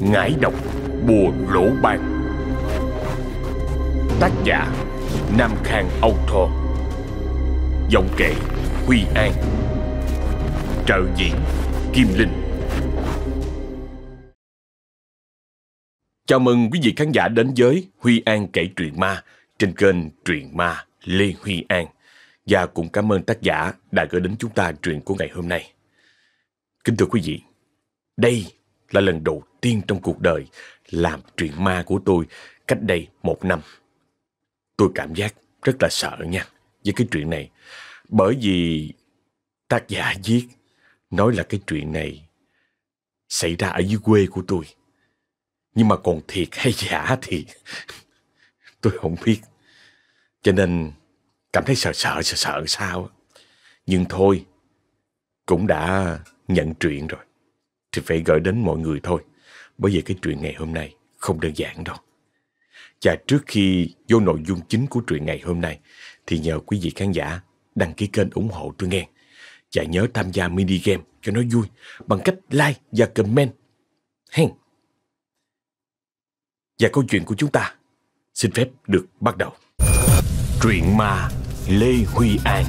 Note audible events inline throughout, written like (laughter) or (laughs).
Ngải độc bùa lỗ ban. Tác giả Nam Khang Auto. Giọng kể Huy An. Trợ diễn Kim Linh. Chào mừng quý vị khán giả đến với Huy An kể truyện ma trên kênh Truyện Ma Lê Huy An. Và cũng cảm ơn tác giả đã gửi đến chúng ta truyện của ngày hôm nay. Kính thưa quý vị, đây là lần đầu tiên trong cuộc đời làm truyện ma của tôi cách đây một năm. Tôi cảm giác rất là sợ nha với cái chuyện này. Bởi vì tác giả viết nói là cái chuyện này xảy ra ở dưới quê của tôi. Nhưng mà còn thiệt hay giả thì (laughs) tôi không biết. Cho nên cảm thấy sợ sợ sợ sợ sao. Nhưng thôi, cũng đã nhận chuyện rồi. Thì phải gửi đến mọi người thôi. Bởi vì cái chuyện ngày hôm nay không đơn giản đâu. Và trước khi vô nội dung chính của truyện ngày hôm nay, thì nhờ quý vị khán giả đăng ký kênh ủng hộ tôi nghe. Và nhớ tham gia mini game cho nó vui bằng cách like và comment. Hen. Và câu chuyện của chúng ta xin phép được bắt đầu. Truyện ma Lê Huy An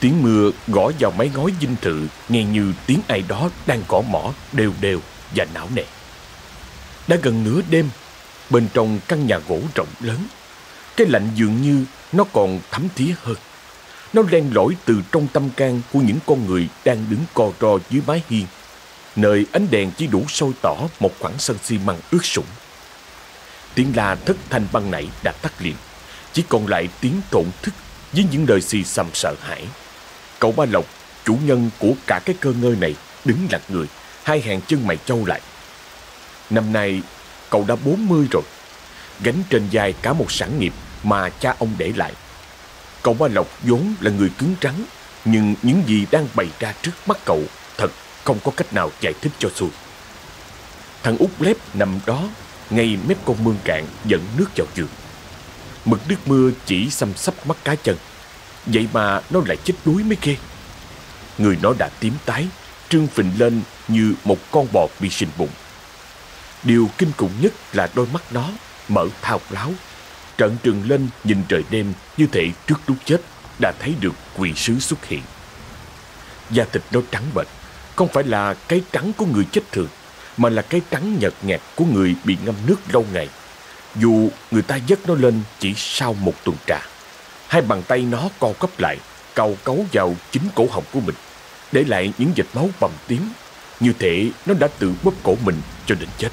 Tiếng mưa gõ vào mái ngói dinh thự nghe như tiếng ai đó đang cỏ mỏ đều đều và não nề. Đã gần nửa đêm, bên trong căn nhà gỗ rộng lớn, cái lạnh dường như nó còn thấm thía hơn. Nó len lỏi từ trong tâm can của những con người đang đứng co ro dưới mái hiên, nơi ánh đèn chỉ đủ sôi tỏ một khoảng sân xi măng ướt sũng. Tiếng la thất thanh băng nảy đã tắt liền, chỉ còn lại tiếng trộn thức với những lời xì xầm sợ hãi. Cậu Ba Lộc, chủ nhân của cả cái cơ ngơi này, đứng lặng người, hai hàng chân mày trâu lại. Năm nay, cậu đã 40 rồi, gánh trên vai cả một sản nghiệp mà cha ông để lại. Cậu Ba Lộc vốn là người cứng rắn, nhưng những gì đang bày ra trước mắt cậu thật không có cách nào giải thích cho xuôi. Thằng út lép nằm đó, ngay mép con mương cạn dẫn nước vào giường. Mực nước mưa chỉ xăm sắp mắt cá chân. Vậy mà nó lại chết đuối mới ghê. Người nó đã tím tái, trương phình lên như một con bò bị sinh bụng. Điều kinh khủng nhất là đôi mắt nó mở thao láo, Trận trừng lên nhìn trời đêm như thể trước lúc chết đã thấy được quỷ sứ xuất hiện. Da thịt nó trắng bệch, không phải là cái trắng của người chết thường, mà là cái trắng nhợt nhạt của người bị ngâm nước lâu ngày. Dù người ta dắt nó lên chỉ sau một tuần trà. Hai bàn tay nó co quắp lại, cầu cấu vào chính cổ họng của mình, để lại những vệt máu bầm tím. Như thể nó đã tự bóp cổ mình cho đến chết.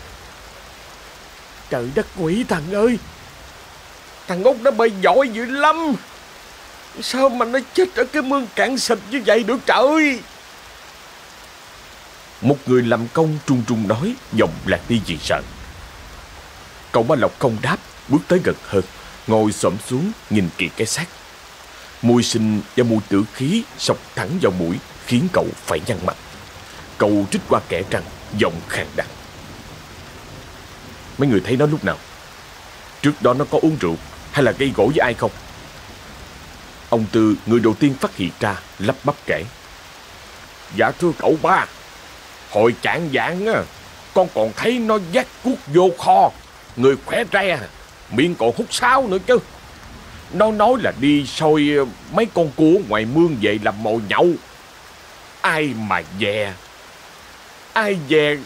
Trời đất quỷ thằng ơi! Thằng Út nó bơi giỏi dữ lắm! Sao mà nó chết ở cái mương cạn xịt như vậy được trời? Một người làm công trung trung nói, giọng lạc đi vì sợ. Cậu Ba Lộc không đáp, bước tới gần hơn, ngồi xổm xuống nhìn kỹ cái xác. Mùi sinh và mùi tử khí sọc thẳng vào mũi khiến cậu phải nhăn mặt. Cậu trích qua kẻ răng, giọng khàn đặc. Mấy người thấy nó lúc nào? Trước đó nó có uống rượu hay là gây gỗ với ai không? Ông Tư, người đầu tiên phát hiện ra, lắp bắp kể. Dạ thưa cậu ba, hồi chạng dạng á, con còn thấy nó dắt cuốc vô kho, người khỏe re, à miệng còn hút sáo nữa chứ. Nó nói là đi soi ờ, mấy con cua ngoài mương về làm mồi nhậu. Ai mà dè, ai dè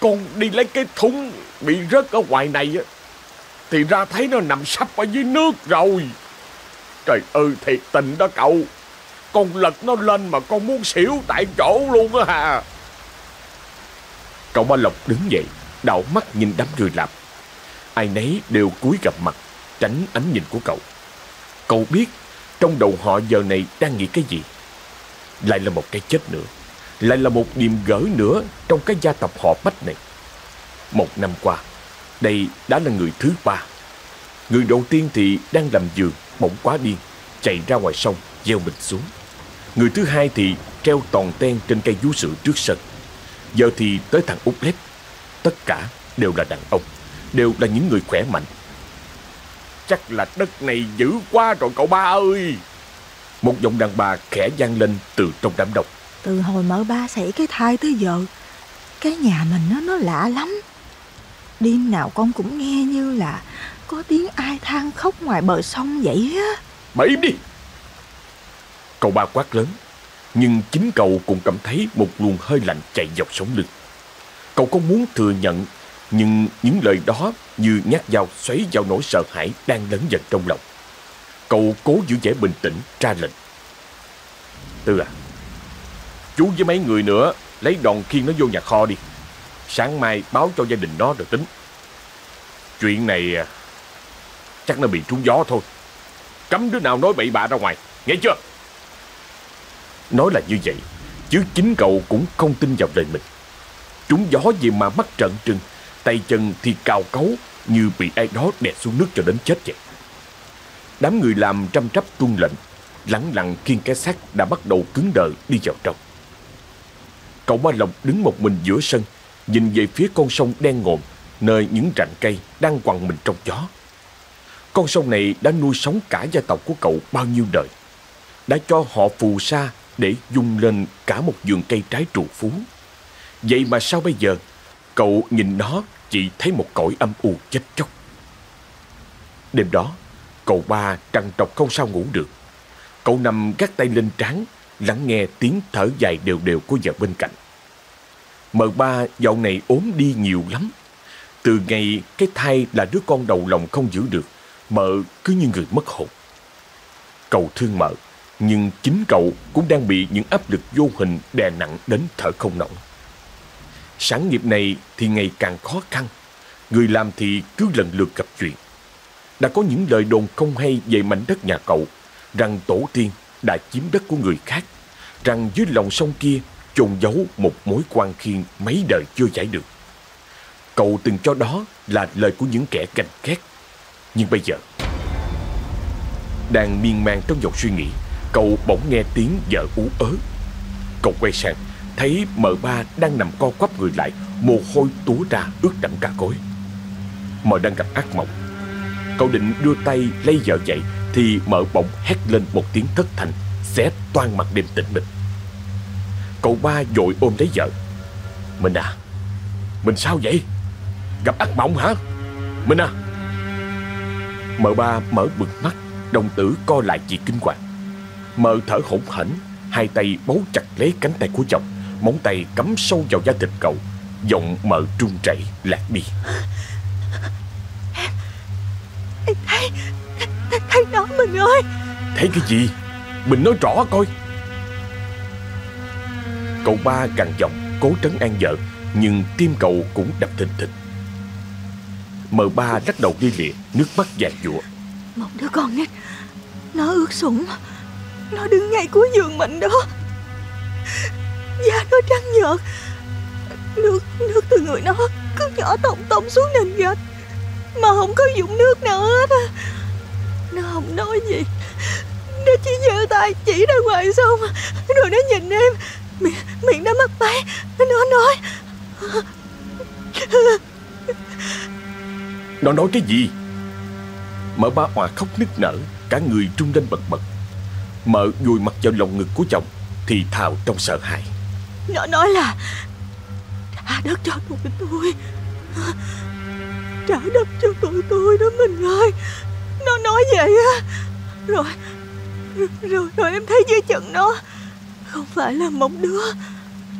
con đi lấy cái thúng bị rớt ở ngoài này á, thì ra thấy nó nằm sắp ở dưới nước rồi. Trời ơi thiệt tình đó cậu Con lật nó lên mà con muốn xỉu tại chỗ luôn á hà Cậu Ba Lộc đứng dậy Đảo mắt nhìn đám người lạp. Ai nấy đều cúi gặp mặt Tránh ánh nhìn của cậu Cậu biết Trong đầu họ giờ này đang nghĩ cái gì Lại là một cái chết nữa Lại là một niềm gỡ nữa Trong cái gia tộc họ Bách này Một năm qua Đây đã là người thứ ba Người đầu tiên thì đang làm giường bỗng quá điên, chạy ra ngoài sông, gieo mình xuống. Người thứ hai thì treo toàn ten trên cây vú sữa trước sân. Giờ thì tới thằng út lép. Tất cả đều là đàn ông, đều là những người khỏe mạnh. Chắc là đất này dữ quá rồi cậu ba ơi. Một giọng đàn bà khẽ vang lên từ trong đám đông. Từ hồi mở ba xảy cái thai tới giờ, cái nhà mình nó nó lạ lắm. Đêm nào con cũng nghe như là có tiếng ai than khóc ngoài bờ sông vậy á. Mà im đi! Cậu ba quát lớn, nhưng chính cậu cũng cảm thấy một luồng hơi lạnh chạy dọc sống lưng. Cậu không muốn thừa nhận, nhưng những lời đó như nhát dao xoáy vào nỗi sợ hãi đang lớn dần trong lòng. Cậu cố giữ vẻ bình tĩnh, ra lệnh. Tư à, chú với mấy người nữa lấy đòn khiên nó vô nhà kho đi. Sáng mai báo cho gia đình nó rồi tính. Chuyện này à, chắc nó bị trúng gió thôi. Cấm đứa nào nói bậy bạ ra ngoài, nghe chưa? Nói là như vậy, chứ chính cậu cũng không tin vào lời mình. Trúng gió gì mà mắt trợn trừng, tay chân thì cào cấu như bị ai đó đè xuống nước cho đến chết vậy. Đám người làm trăm trắp tuân lệnh, lẳng lặng khiêng cái xác đã bắt đầu cứng đờ đi vào trong. Cậu Ba Lộc đứng một mình giữa sân, nhìn về phía con sông đen ngòm, nơi những rặng cây đang quằn mình trong gió. Con sông này đã nuôi sống cả gia tộc của cậu bao nhiêu đời. Đã cho họ phù sa để dung lên cả một vườn cây trái trù phú. Vậy mà sao bây giờ, cậu nhìn nó chỉ thấy một cõi âm u chết chóc. Đêm đó, cậu ba trằn trọc không sao ngủ được. Cậu nằm gác tay lên trán, lắng nghe tiếng thở dài đều đều của vợ bên cạnh. Mợ ba dạo này ốm đi nhiều lắm. Từ ngày cái thai là đứa con đầu lòng không giữ được, mợ cứ như người mất hồn. Cậu thương mợ, nhưng chính cậu cũng đang bị những áp lực vô hình đè nặng đến thở không nổi. Sản nghiệp này thì ngày càng khó khăn, người làm thì cứ lần lượt gặp chuyện. Đã có những lời đồn không hay về mảnh đất nhà cậu, rằng tổ tiên đã chiếm đất của người khác, rằng dưới lòng sông kia chôn giấu một mối quan khiên mấy đời chưa giải được. Cậu từng cho đó là lời của những kẻ ganh ghét. Nhưng bây giờ, đang miên man trong dòng suy nghĩ, cậu bỗng nghe tiếng vợ ú ớ. Cậu quay sang, thấy mợ ba đang nằm co quắp người lại, mồ hôi túa ra ướt đẫm cả cối, Mợ đang gặp ác mộng. Cậu định đưa tay lấy vợ dậy, thì mợ bỗng hét lên một tiếng thất thanh, xé toan mặt đêm tịch mịch. Cậu ba vội ôm lấy vợ. Mình à, mình sao vậy? Gặp ác mộng hả? Mình à! Mợ ba mở bừng mắt, đồng tử co lại vì kinh hoàng. Mợ thở hổn hển, hai tay bấu chặt lấy cánh tay của chồng, móng tay cắm sâu vào da thịt cậu, giọng mợ run rẩy lạc đi. Em thấy, thấy, thấy nó mình ơi. Thấy cái gì? Mình nói rõ coi. Cậu ba gằn giọng cố trấn an vợ, nhưng tim cậu cũng đập thình thịch. Mợ ba lắc đầu đi lịa, nước mắt dạt dụa. Một đứa con nít, nó ướt sũng, nó đứng ngay cuối giường mình đó. Da nó trắng nhợt, nước nước từ người nó cứ nhỏ tông tông xuống nền gạch, mà không có dụng nước nào hết. Nó không nói gì, nó chỉ giơ tay chỉ ra ngoài sông, rồi nó nhìn em, miệng miệng nó mất máy, nó nói. Nó nói cái gì? Mợ ba hòa khóc nức nở Cả người trung lên bật bật. Mợ vùi mặt vào lòng ngực của chồng Thì thào trong sợ hãi. Nó nói là Trả đất cho tụi tôi. Trả đất cho tụi tôi đó mình ơi. Nó nói vậy á. Rồi Rồi rồi em thấy dưới chân nó. Không phải là một đứa,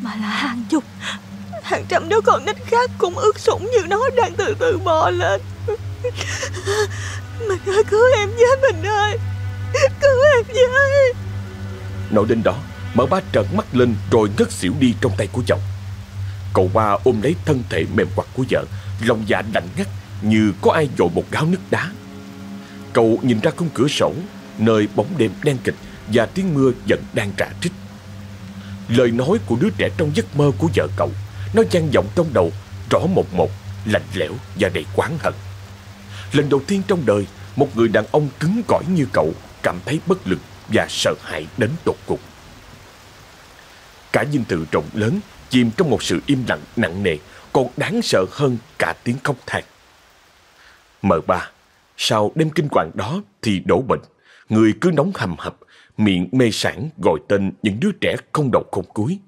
Mà là hàng chục, Hàng trăm đứa con nít khác cũng ướt sũng như nó đang từ từ bò lên. Mình ơi, cứu em với, mình ơi. Cứu em với. Nói đinh đó Mở ba trợn mắt lên rồi ngất xỉu đi trong tay của chồng. Cậu ba ôm lấy thân thể mềm quặt của vợ, Lòng dạ lạnh ngắt, Như có ai dội một gáo nước đá. Cậu nhìn ra khung cửa sổ, Nơi bóng đêm đen kịch Và tiếng mưa vẫn đang trả trích Lời nói của đứa trẻ trong giấc mơ của vợ cậu, Nó vang vọng trong đầu, Rõ một một, Lạnh lẽo và đầy quán hận. Lần đầu tiên trong đời, Một người đàn ông cứng cỏi như cậu Cảm thấy bất lực và sợ hãi đến tột cùng. Cả dinh thự rộng lớn Chìm trong một sự im lặng nặng nề Còn đáng sợ hơn cả tiếng khóc than M3 Sau đêm kinh hoàng đó thì đổ bệnh Người cứ nóng hầm hập miệng mê sản gọi tên những đứa trẻ không đầu không cuối.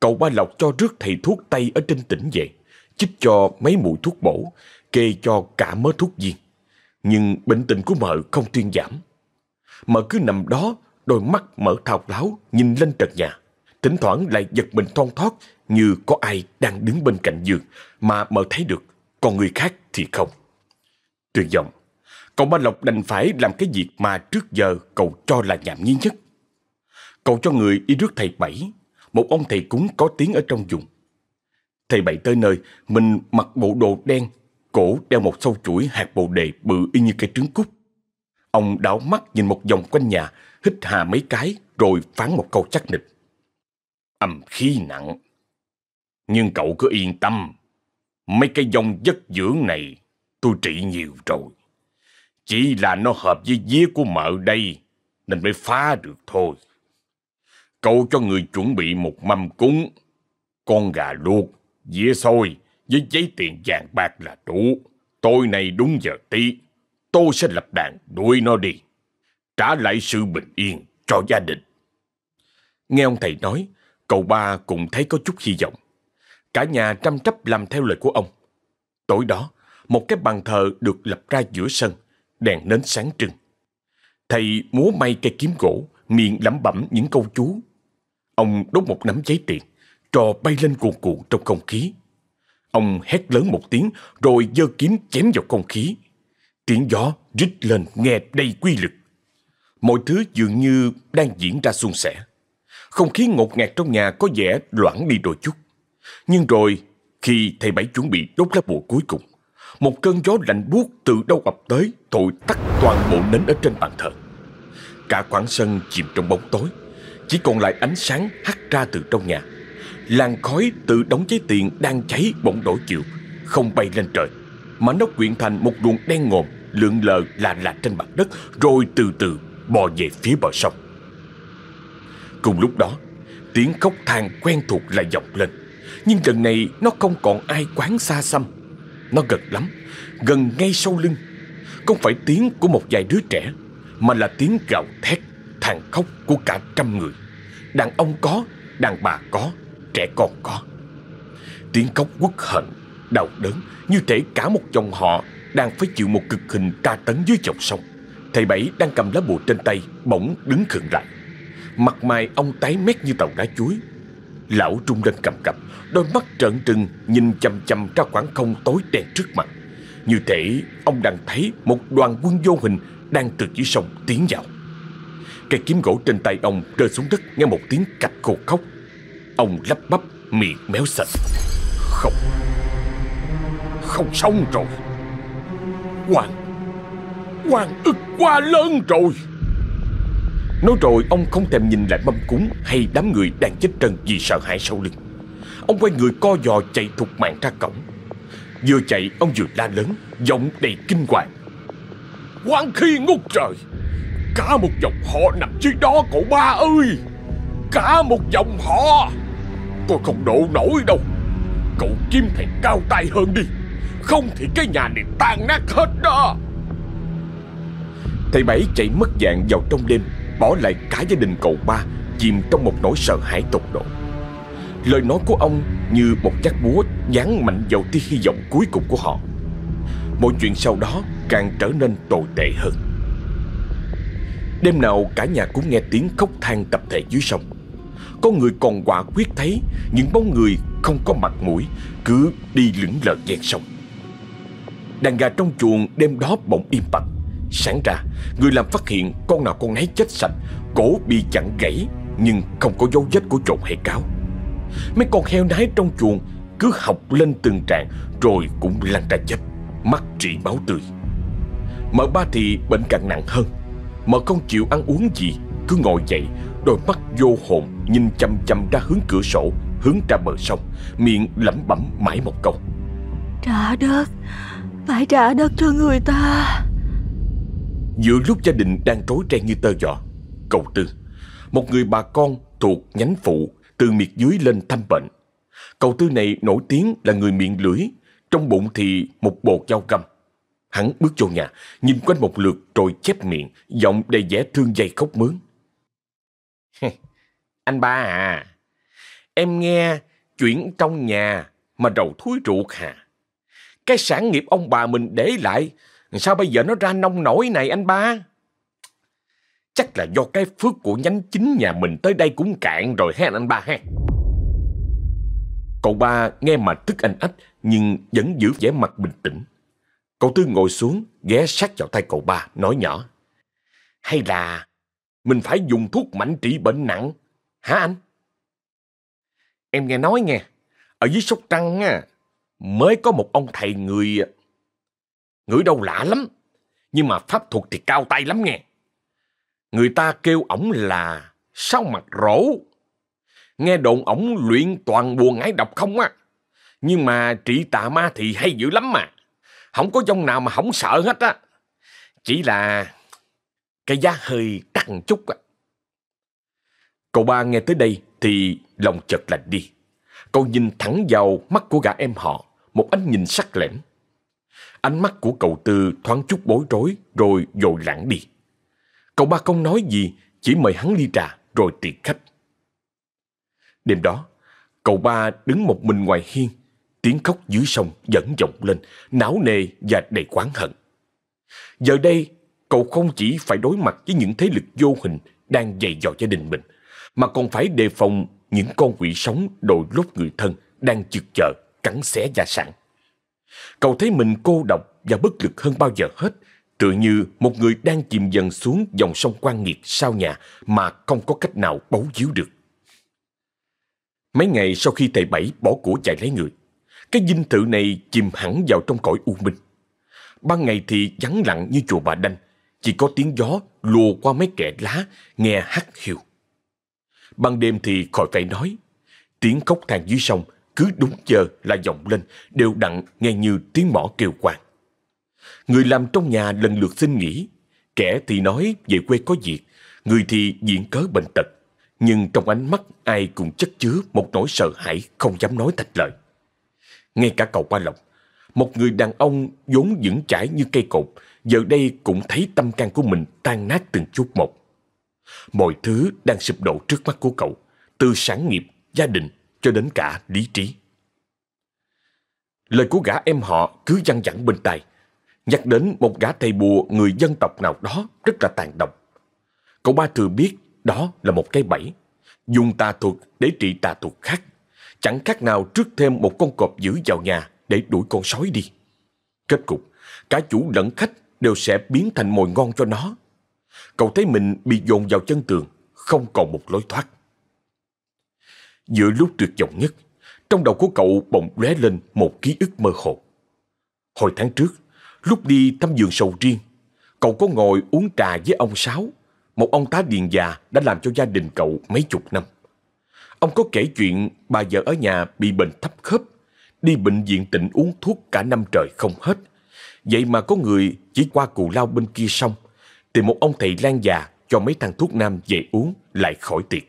Cậu ba Lộc cho rước thầy thuốc Tây ở trên tỉnh về, chích cho mấy mũi thuốc bổ, kê cho cả mớ thuốc viên. Nhưng bệnh tình của mợ không thuyên giảm. Mợ cứ nằm đó, đôi mắt mở thao láo, nhìn lên trần nhà. Thỉnh thoảng lại giật mình thon thót như có ai đang đứng bên cạnh giường mà mở thấy được, còn người khác thì không. Tuyệt vọng, cậu ba Lộc đành phải làm cái việc mà trước giờ cậu cho là nhảm nhí nhất. Cậu cho người đi rước thầy Bảy, một ông thầy cúng có tiếng ở trong vùng. Thầy Bảy tới nơi, mình mặc bộ đồ đen, cổ đeo một sâu chuỗi hạt bồ đề bự y như cây trứng cút. Ông đảo mắt nhìn một vòng quanh nhà, hít hà mấy cái, rồi phán một câu chắc nịch. Âm khí nặng. Nhưng cậu cứ yên tâm, mấy cái dòng giấc dưỡng này tôi trị nhiều rồi. Chỉ là nó hợp với vía của mợ đây, nên mới phá được thôi. Cậu cho người chuẩn bị một mâm cúng, con gà luộc, dĩa xôi với giấy tiền vàng bạc là đủ. Tối nay đúng giờ tí, tôi sẽ lập đàn đuổi nó đi, trả lại sự bình yên cho gia đình. Nghe ông thầy nói, cậu ba cũng thấy có chút hy vọng. Cả nhà trăm trắp làm theo lời của ông. Tối đó, một cái bàn thờ được lập ra giữa sân, đèn nến sáng trưng. Thầy múa may cây kiếm gỗ, miệng lẩm bẩm những câu chú. Ông đốt một nắm giấy tiền, trò bay lên cuồn cuộn trong không khí. Ông hét lớn một tiếng rồi giơ kiếm chém vào không khí. Tiếng gió rít lên nghe đầy quy lực. Mọi thứ dường như đang diễn ra suôn sẻ. Không khí ngột ngạt trong nhà có vẻ loãng đi đôi chút. Nhưng rồi, khi thầy Bảy chuẩn bị đốt lá bùa cuối cùng, một cơn gió lạnh buốt từ đâu ập tới thổi tắt toàn bộ nến ở trên bàn thờ. Cả khoảng sân chìm trong bóng tối, chỉ còn lại ánh sáng hắt ra từ trong nhà. Làn khói từ đống giấy tiền đang cháy bỗng đổi chiều, không bay lên trời, mà nó quyện thành một luồng đen ngòm lượn lờ là lạ trên mặt đất rồi từ từ bò về phía bờ sông. Cùng lúc đó, tiếng khóc than quen thuộc lại vọng lên. Nhưng lần này nó không còn ai quán xa xăm. Nó gần lắm, gần ngay sau lưng. Không phải tiếng của một vài đứa trẻ, mà là tiếng gào thét, than khóc của cả trăm người. Đàn ông có, đàn bà có, trẻ con có. Tiếng khóc quất hận, đau đớn, như thể cả một dòng họ đang phải chịu một cực hình tra tấn dưới dòng sông. Thầy Bảy đang cầm lá bùa trên tay, bỗng đứng khựng lại. Mặt mày ông tái mét như tàu đá chuối. Lão trung lên cầm cập, Đôi mắt trợn trừng Nhìn chầm chầm ra khoảng không tối đen trước mặt. Như thể ông đang thấy Một đoàn quân vô hình Đang từ dưới sông tiến vào. Cây kiếm gỗ trên tay ông rơi xuống đất Nghe một tiếng cạch khô khóc Ông lắp bắp miệng méo sạch Không. Không xong rồi. Hoàng. Hoàng ức quá lớn rồi. Nói rồi ông không thèm nhìn lại mâm cúng Hay đám người đang chết trần vì sợ hãi sau lưng. Ông quay người co giò chạy thục mạng ra cổng. Vừa chạy, ông vừa la lớn, Giọng đầy kinh hoàng. Quang khi ngút trời, Cả một dòng họ nằm dưới đó, cậu ba ơi. Cả một dòng họ. Tôi không độ nổi đâu. Cậu kiếm thầy cao tay hơn đi. Không thì cái nhà này tan nát hết đó. Thầy Bảy chạy mất dạng vào trong đêm. Bỏ lại cả gia đình cậu ba, Chìm trong một nỗi sợ hãi tột độ. Lời nói của ông như một chắc búa Dán mạnh vào tia hy vọng cuối cùng của họ. Mọi chuyện sau đó càng trở nên tồi tệ hơn. Đêm nào cả nhà cũng nghe tiếng khóc than tập thể dưới sông. Có người còn quả quyết thấy Những bóng người không có mặt mũi, Cứ đi lững lờ ven sông. Đàn gà trong chuồng đêm đó bỗng im bặt. Sáng ra. Người làm phát hiện con nào con nấy chết sạch, Cổ bị chặn gãy, Nhưng không có dấu vết của trộn hay cáo. Mấy con heo nái trong chuồng Cứ học lên từng trạng, Rồi cũng lăn ra chết, Mắt trị máu tươi. Mợ ba thì bệnh càng nặng hơn. Mợ không chịu ăn uống gì, Cứ ngồi dậy, Đôi mắt vô hồn, Nhìn chăm chăm ra hướng cửa sổ, Hướng ra bờ sông, Miệng lẩm bẩm mãi một câu. Trả đất, Phải trả đất cho người ta. Giữa lúc gia đình đang rối ren như tơ giò Cậu Tư Một người bà con thuộc nhánh phụ Từ miệt dưới lên thăm bệnh. Cậu Tư này nổi tiếng là người miệng lưỡi Trong bụng thì một bột dao găm. Hắn bước vô nhà Nhìn quanh một lượt rồi chép miệng Giọng đầy vẻ thương dây khóc mướn. (laughs) Anh ba à, em nghe chuyện trong nhà mà đầu thúi ruột hà. Cái sản nghiệp ông bà mình để lại, sao bây giờ nó ra nông nổi này anh ba? Chắc là do cái phước của nhánh chính nhà mình tới đây cũng cạn rồi ha anh ba ha. Cậu ba nghe mà tức anh ách nhưng vẫn giữ vẻ mặt bình tĩnh. Cậu Tư ngồi xuống, ghé sát vào tay cậu ba, nói nhỏ. Hay là mình phải dùng thuốc mạnh trị bệnh nặng, hả anh? Em nghe nói nghe, ở dưới Sóc Trăng á, mới có một ông thầy người ngửi đâu lạ lắm, nhưng mà pháp thuật thì cao tay lắm nghe. Người ta kêu ổng là sao mặt rỗ Nghe đồn ổng luyện toàn buồn ái độc không á. Nhưng mà trị tà ma thì hay dữ lắm mà. Không có dông nào mà không sợ hết á. Chỉ là cái giá hơi đắt chút á. Cậu ba nghe tới đây thì lòng chợt lạnh đi. Cậu nhìn thẳng vào mắt của gã em họ, một ánh nhìn sắc lẻm. Ánh mắt của cậu Tư thoáng chút bối rối rồi dội lãng đi. Cậu ba không nói gì, chỉ mời hắn ly trà rồi tiệc khách. Đêm đó, cậu ba đứng một mình ngoài hiên, tiếng khóc dưới sông dẫn vọng lên, não nề và đầy quán hận. Giờ đây, cậu không chỉ phải đối mặt với những thế lực vô hình đang dày dò gia đình mình, mà còn phải đề phòng những con quỷ sống đội lốt người thân đang chực chờ cắn xé gia sản. Cậu thấy mình cô độc và bất lực hơn bao giờ hết, tựa như một người đang chìm dần xuống dòng sông quan nghiệt sau nhà mà không có cách nào bấu víu được. Mấy ngày sau khi thầy Bảy bỏ của chạy lấy người, cái dinh thự này chìm hẳn vào trong cõi u minh. Ban ngày thì vắng lặng như chùa bà Đanh, chỉ có tiếng gió lùa qua mấy kẽ lá, nghe hắt hiu. Ban đêm thì khỏi phải nói, tiếng khóc than dưới sông cứ đúng giờ là vọng lên, đều đặn nghe như tiếng mỏ kêu quan. Người làm trong nhà lần lượt xin nghỉ, kẻ thì nói về quê có việc, người thì diễn cớ bệnh tật. Nhưng trong ánh mắt ai cũng chất chứa một nỗi sợ hãi không dám nói thành lời. Ngay cả cậu Ba Lộc, một người đàn ông vốn vững chãi như cây cột, giờ đây cũng thấy tâm can của mình tan nát từng chút một. Mọi thứ đang sụp đổ trước mắt của cậu, từ sản nghiệp, gia đình cho đến cả lý trí. Lời của gã em họ cứ văng vẳng bên tai, nhắc đến một gã thầy bùa người dân tộc nào đó rất là tàn độc. Cậu ba thừa biết đó là một cái bẫy, dùng tà thuật để trị tà thuật khác, chẳng khác nào trước thêm một con cọp dữ vào nhà để đuổi con sói đi. Kết cục, cả chủ lẫn khách đều sẽ biến thành mồi ngon cho nó. Cậu thấy mình bị dồn vào chân tường, không còn một lối thoát. Giữa lúc tuyệt vọng nhất, trong đầu của cậu bỗng lóe lên một ký ức mơ hồ. Hồi tháng trước, lúc đi thăm vườn sầu riêng, cậu có ngồi uống trà với ông Sáu, một ông tá điền già đã làm cho gia đình cậu mấy chục năm. Ông có kể chuyện bà vợ ở nhà bị bệnh thấp khớp, đi bệnh viện tỉnh uống thuốc cả năm trời không hết. Vậy mà có người chỉ qua cù lao bên kia xong, tìm một ông thầy lang già cho mấy thằng thuốc nam về uống lại khỏi tiệt.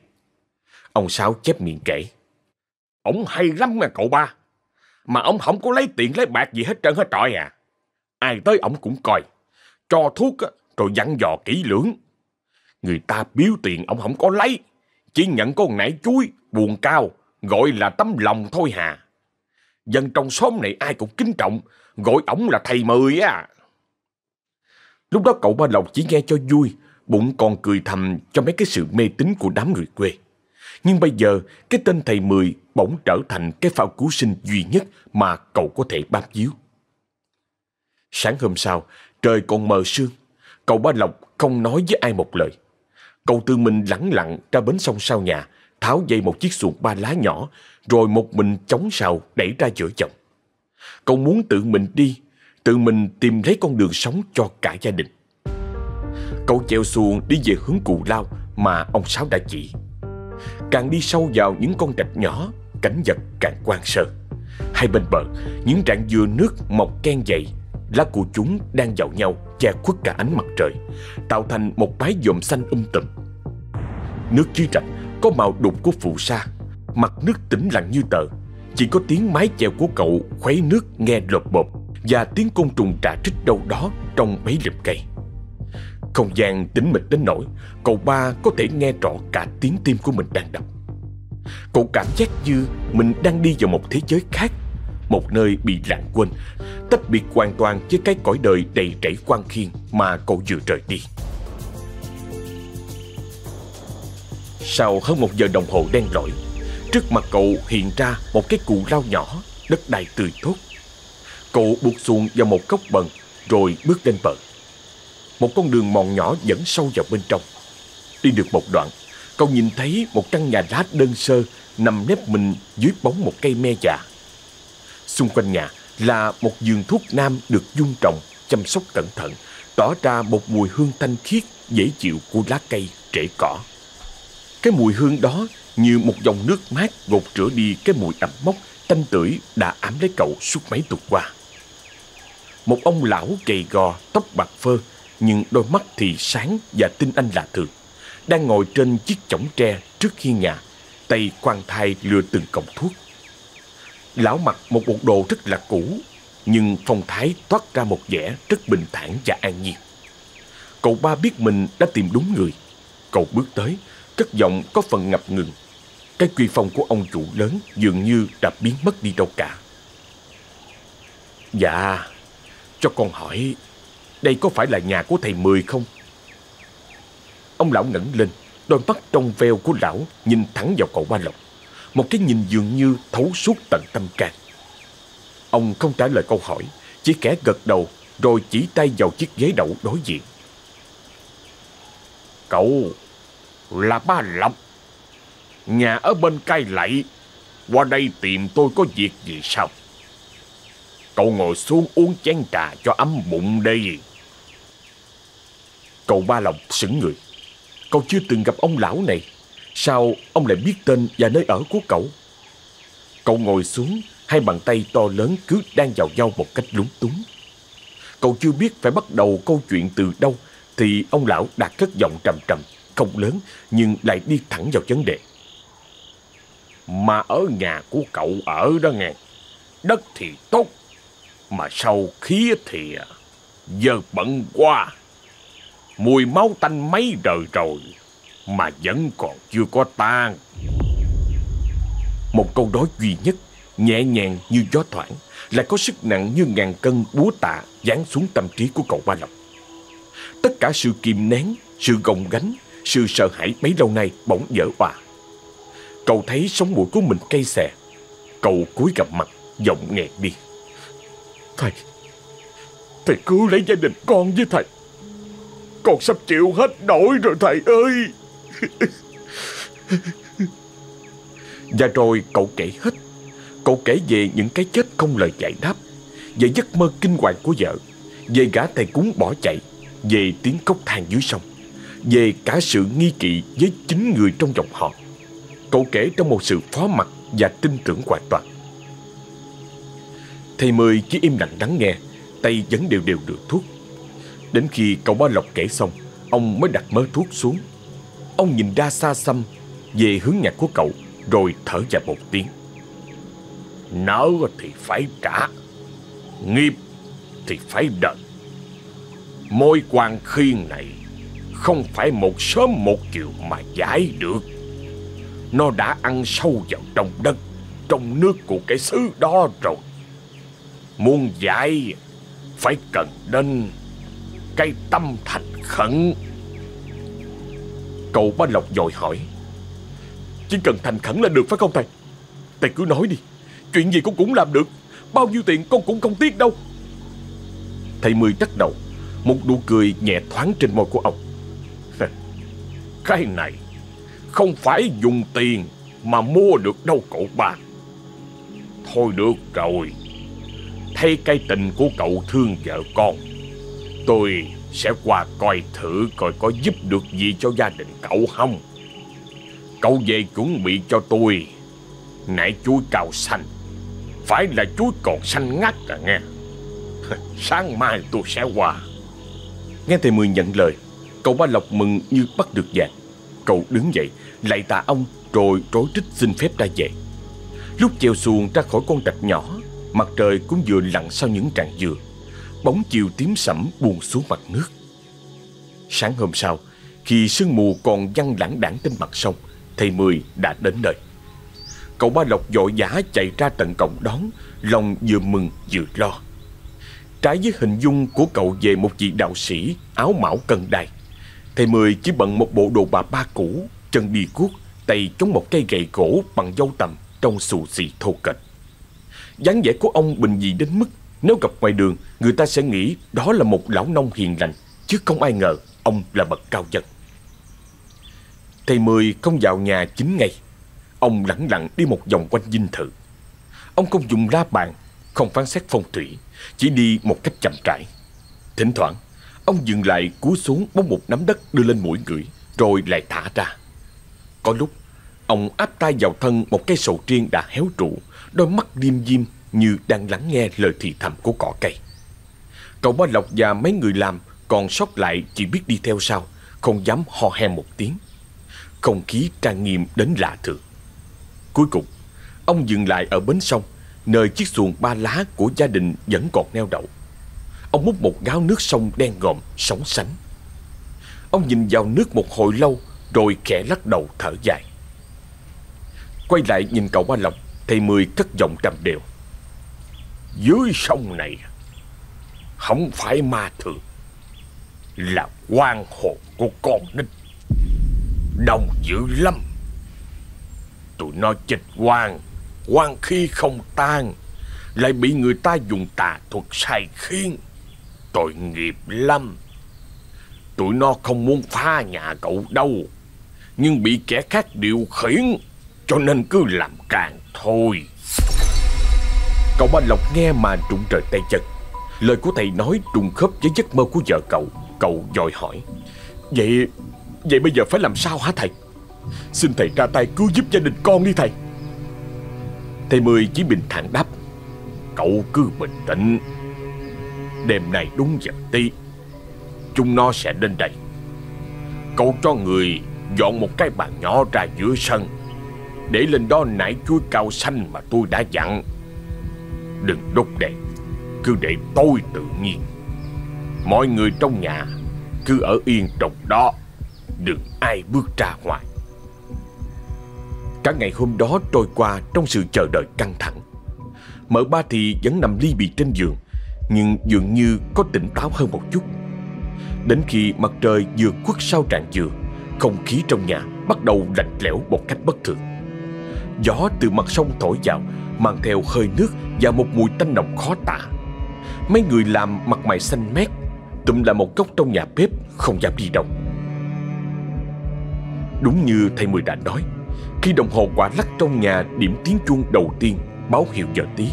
Ông Sáu chép miệng kể. Ông hay lắm mà cậu ba. Mà ông không có lấy tiền lấy bạc gì hết trơn hết trọi à. Ai tới ông cũng coi. Cho thuốc rồi dặn dò kỹ lưỡng. Người ta biếu tiền ông không có lấy. Chỉ nhận có nải chuối, buồn cao, gọi là tấm lòng thôi hà. Dân trong xóm này ai cũng kính trọng, gọi ổng là thầy mười á. Lúc đó cậu ba Lộc chỉ nghe cho vui, bụng còn cười thầm cho mấy cái sự mê tín của đám người quê. Nhưng bây giờ, cái tên thầy Mười bỗng trở thành cái phao cứu sinh duy nhất mà cậu có thể bám víu. Sáng hôm sau, trời còn mờ sương. Cậu Ba Lộc không nói với ai một lời. Cậu tự mình lẳng lặng ra bến sông sau nhà, tháo dây một chiếc xuồng ba lá nhỏ, rồi một mình chống sào đẩy ra giữa chồng. Cậu muốn tự mình đi, tự mình tìm lấy con đường sống cho cả gia đình. Cậu chèo xuồng đi về hướng cù lao mà ông Sáu đã chỉ. Càng đi sâu vào những con rạch nhỏ, cảnh vật càng quan sơ. Hai bên bờ, những rạn dừa nước mọc ken dày, lá của chúng đang vào nhau che khuất cả ánh mặt trời, tạo thành một mái dòm xanh um tùm. Nước dưới rạch có màu đục của phù sa, mặt nước tĩnh lặng như tờ, chỉ có tiếng mái chèo của cậu khuấy nước nghe lột bột và tiếng côn trùng trà trích đâu đó trong mấy lùm cây. Không gian tĩnh mịch đến nỗi Cậu ba có thể nghe rõ cả tiếng tim của mình đang đập. Cậu cảm giác như mình đang đi vào một thế giới khác, Một nơi bị lãng quên, Tách biệt hoàn toàn với cái cõi đời đầy rẫy quan khiên Mà cậu vừa rời đi. Sau hơn một giờ đồng hồ đen lỗi, Trước mặt cậu hiện ra một cái cụ rau nhỏ, Đất đai tươi tốt. Cậu buộc xuồng vào một góc bần, Rồi bước lên bờ. Một con đường mòn nhỏ dẫn sâu vào bên trong. Đi được một đoạn Cậu nhìn thấy một căn nhà lá đơn sơ Nằm nép mình dưới bóng một cây me già Xung quanh nhà là một vườn thuốc nam được dung trồng Chăm sóc cẩn thận Tỏ ra một mùi hương thanh khiết Dễ chịu của lá cây, rễ cỏ. Cái mùi hương đó như một dòng nước mát gột rửa đi cái mùi ẩm mốc tanh tưởi đã ám lấy cậu suốt mấy tuần qua. Một ông lão gầy gò, tóc bạc phơ, nhưng đôi mắt thì sáng và tinh anh lạ thường. Đang ngồi trên chiếc chõng tre trước hiên nhà, tay khoan thai lừa từng cọng thuốc. Lão mặc một bộ đồ rất là cũ, nhưng phong thái toát ra một vẻ rất bình thản và an nhiên. Cậu ba biết mình đã tìm đúng người. Cậu bước tới, cất giọng có phần ngập ngừng cái quy phong của ông chủ lớn dường như đã biến mất đi đâu cả. Dạ, cho con hỏi, đây có phải là nhà của thầy Mười không? Ông lão ngẩng lên, đôi mắt trong veo của lão nhìn thẳng vào cậu Ba Lộc. Một cái nhìn dường như thấu suốt tận tâm can. Ông không trả lời câu hỏi, chỉ kẻ gật đầu rồi chỉ tay vào chiếc ghế đậu đối diện. Cậu là Ba Lộc Nhà ở bên cai lạy Qua đây tìm tôi có việc gì sao Cậu ngồi xuống uống chén trà cho ấm bụng đi Cậu ba lòng sững người Cậu chưa từng gặp ông lão này Sao ông lại biết tên và nơi ở của cậu Cậu ngồi xuống Hai bàn tay to lớn cứ đang vào nhau một cách lúng túng Cậu chưa biết phải bắt đầu câu chuyện từ đâu Thì ông lão đã cất giọng trầm trầm Không lớn nhưng lại đi thẳng vào vấn đề mà ở nhà của cậu ở đó nghe. Đất thì tốt, mà sau khí thì à, giờ bận quá. Mùi máu tanh mấy đời rồi, mà vẫn còn chưa có tan. Một câu nói duy nhất, nhẹ nhàng như gió thoảng, lại có sức nặng như ngàn cân búa tạ dán xuống tâm trí của cậu Ba Lộc. Tất cả sự kìm nén, sự gồng gánh, sự sợ hãi mấy lâu nay bỗng dở hòa. Cậu thấy sống mũi của mình cay xè Cậu cúi gặp mặt Giọng nghẹt đi Thầy Thầy cứu lấy gia đình con với thầy con sắp chịu hết nổi rồi thầy ơi Và rồi cậu kể hết Cậu kể về những cái chết không lời giải đáp Về giấc mơ kinh hoàng của vợ Về gã thầy cúng bỏ chạy Về tiếng cốc than dưới sông Về cả sự nghi kỵ với chính người trong dòng họ Cậu kể trong một sự phó mặt và tin tưởng hoàn toàn. Thầy Mười chỉ im lặng lắng nghe, tay vẫn đều đều được thuốc. Đến khi cậu ba lộc kể xong, ông mới đặt mớ thuốc xuống. Ông nhìn ra xa xăm về hướng nhà của cậu, rồi thở dài một tiếng. Nợ thì phải trả, nghiệp thì phải đền. Môi quan khiên này không phải một sớm một chiều mà giải được. Nó đã ăn sâu vào trong đất Trong nước của cái xứ đó rồi Muốn giải Phải cần đến cái tâm thành khẩn. Cậu ba Lộc dội hỏi. Chỉ cần thành khẩn là được phải không thầy? Thầy cứ nói đi. Chuyện gì con cũng làm được. Bao nhiêu tiền con cũng không tiếc đâu. Thầy Mười chắc đầu. Một nụ cười nhẹ thoáng trên môi của ông. Cái này không phải dùng tiền mà mua được đâu cậu ba Thôi được rồi. Thấy cái tình của cậu thương vợ con. Tôi sẽ qua coi thử coi có giúp được gì cho gia đình cậu không. Cậu về chuẩn bị cho tôi. Nãy chuối cào xanh. Phải là chuối còn xanh ngắt à nghe. (laughs) Sáng mai tôi sẽ qua. Nghe thầy Mười nhận lời, Cậu ba Lộc mừng như bắt được vàng. Cậu đứng dậy, Lạy tạ ông, rồi rối trích xin phép ra về. Lúc chèo xuồng ra khỏi con trạch nhỏ, Mặt trời cũng vừa lặn sau những tràng dừa. Bóng chiều tím sẫm buông xuống mặt nước Sáng hôm sau, khi sương mù còn văng lãng đảng trên mặt sông, thầy Mười đã đến nơi. Cậu Ba Lộc vội vã chạy ra tận cổng đón, lòng vừa mừng vừa lo. Trái với hình dung của cậu về một vị đạo sĩ áo mão cân đai, thầy Mười chỉ bận một bộ đồ bà ba cũ, chân đi cuốc, tay chống một cây gậy gỗ bằng dâu tầm trong xù xì thô kệch. dáng vẻ của ông bình dị đến mức nếu gặp ngoài đường, người ta sẽ nghĩ đó là một lão nông hiền lành, chứ không ai ngờ ông là bậc cao nhân. Thầy Mười không vào nhà chính ngày. Ông lẳng lặng đi một vòng quanh dinh thự. Ông không dùng la bàn, không phán xét phong thủy, chỉ đi một cách chậm rãi. Thỉnh thoảng, ông dừng lại cúi xuống bóng một nắm đất đưa lên mũi người, rồi lại thả ra. Có lúc, ông áp tay vào thân một cây sầu riêng đã héo trụ, đôi mắt liêm diêm như đang lắng nghe lời thì thầm của cỏ cây. Cậu Ba Lộc và mấy người làm còn sót lại chỉ biết đi theo sau, không dám ho he một tiếng. Không khí trang nghiêm đến lạ thường. Cuối cùng, ông dừng lại ở bến sông, nơi chiếc xuồng ba lá của gia đình vẫn còn neo đậu. Ông múc một gáo nước sông đen ngòm, sóng sánh. Ông nhìn vào nước một hồi lâu, rồi khẽ lắc đầu thở dài. Quay lại nhìn cậu Ba Lộc, thầy Mười cất giọng trầm đều. Dưới sông này, không phải ma thường, là quan hồn của con nít. Đông dữ lắm. Tụi nó chết quan quan khi không tan Lại bị người ta dùng tà thuật sai khiến. Tội nghiệp lắm. Tụi nó không muốn phá nhà cậu đâu Nhưng bị kẻ khác điều khiển Cho nên cứ làm càng thôi. Cậu ba Lộc nghe mà trụng trời tay chân. Lời của thầy nói trùng khớp với giấc mơ của vợ cậu. Cậu dòi hỏi, Vậy Vậy bây giờ phải làm sao hả thầy? Xin thầy ra tay cứu giúp gia đình con đi thầy. Thầy Mười chỉ bình thản đáp, Cậu cứ bình tĩnh. Đêm nay đúng giờ tí, Chúng nó sẽ đến đây. Cậu cho người dọn một cái bàn nhỏ ra giữa sân. Để lên đó nải chuối cao xanh mà tôi đã dặn. Đừng đốt đèn. Cứ để tôi tự nhiên. Mọi người trong nhà, Cứ ở yên trong đó. Đừng ai bước ra ngoài. Cả ngày hôm đó trôi qua trong sự chờ đợi căng thẳng. Mở ba thì vẫn nằm ly bì trên giường, Nhưng dường như có tỉnh táo hơn một chút. Đến khi mặt trời vừa khuất sau tràn dừa, Không khí trong nhà bắt đầu lạnh lẽo một cách bất thường. Gió từ mặt sông thổi vào Mang theo hơi nước và một mùi tanh nồng khó tả. Mấy người làm mặt mày xanh mét Tụm lại một góc trong nhà bếp Không dám đi đâu. Đúng như thầy Mười đã nói Khi đồng hồ quả lắc trong nhà điểm tiếng chuông đầu tiên báo hiệu giờ tí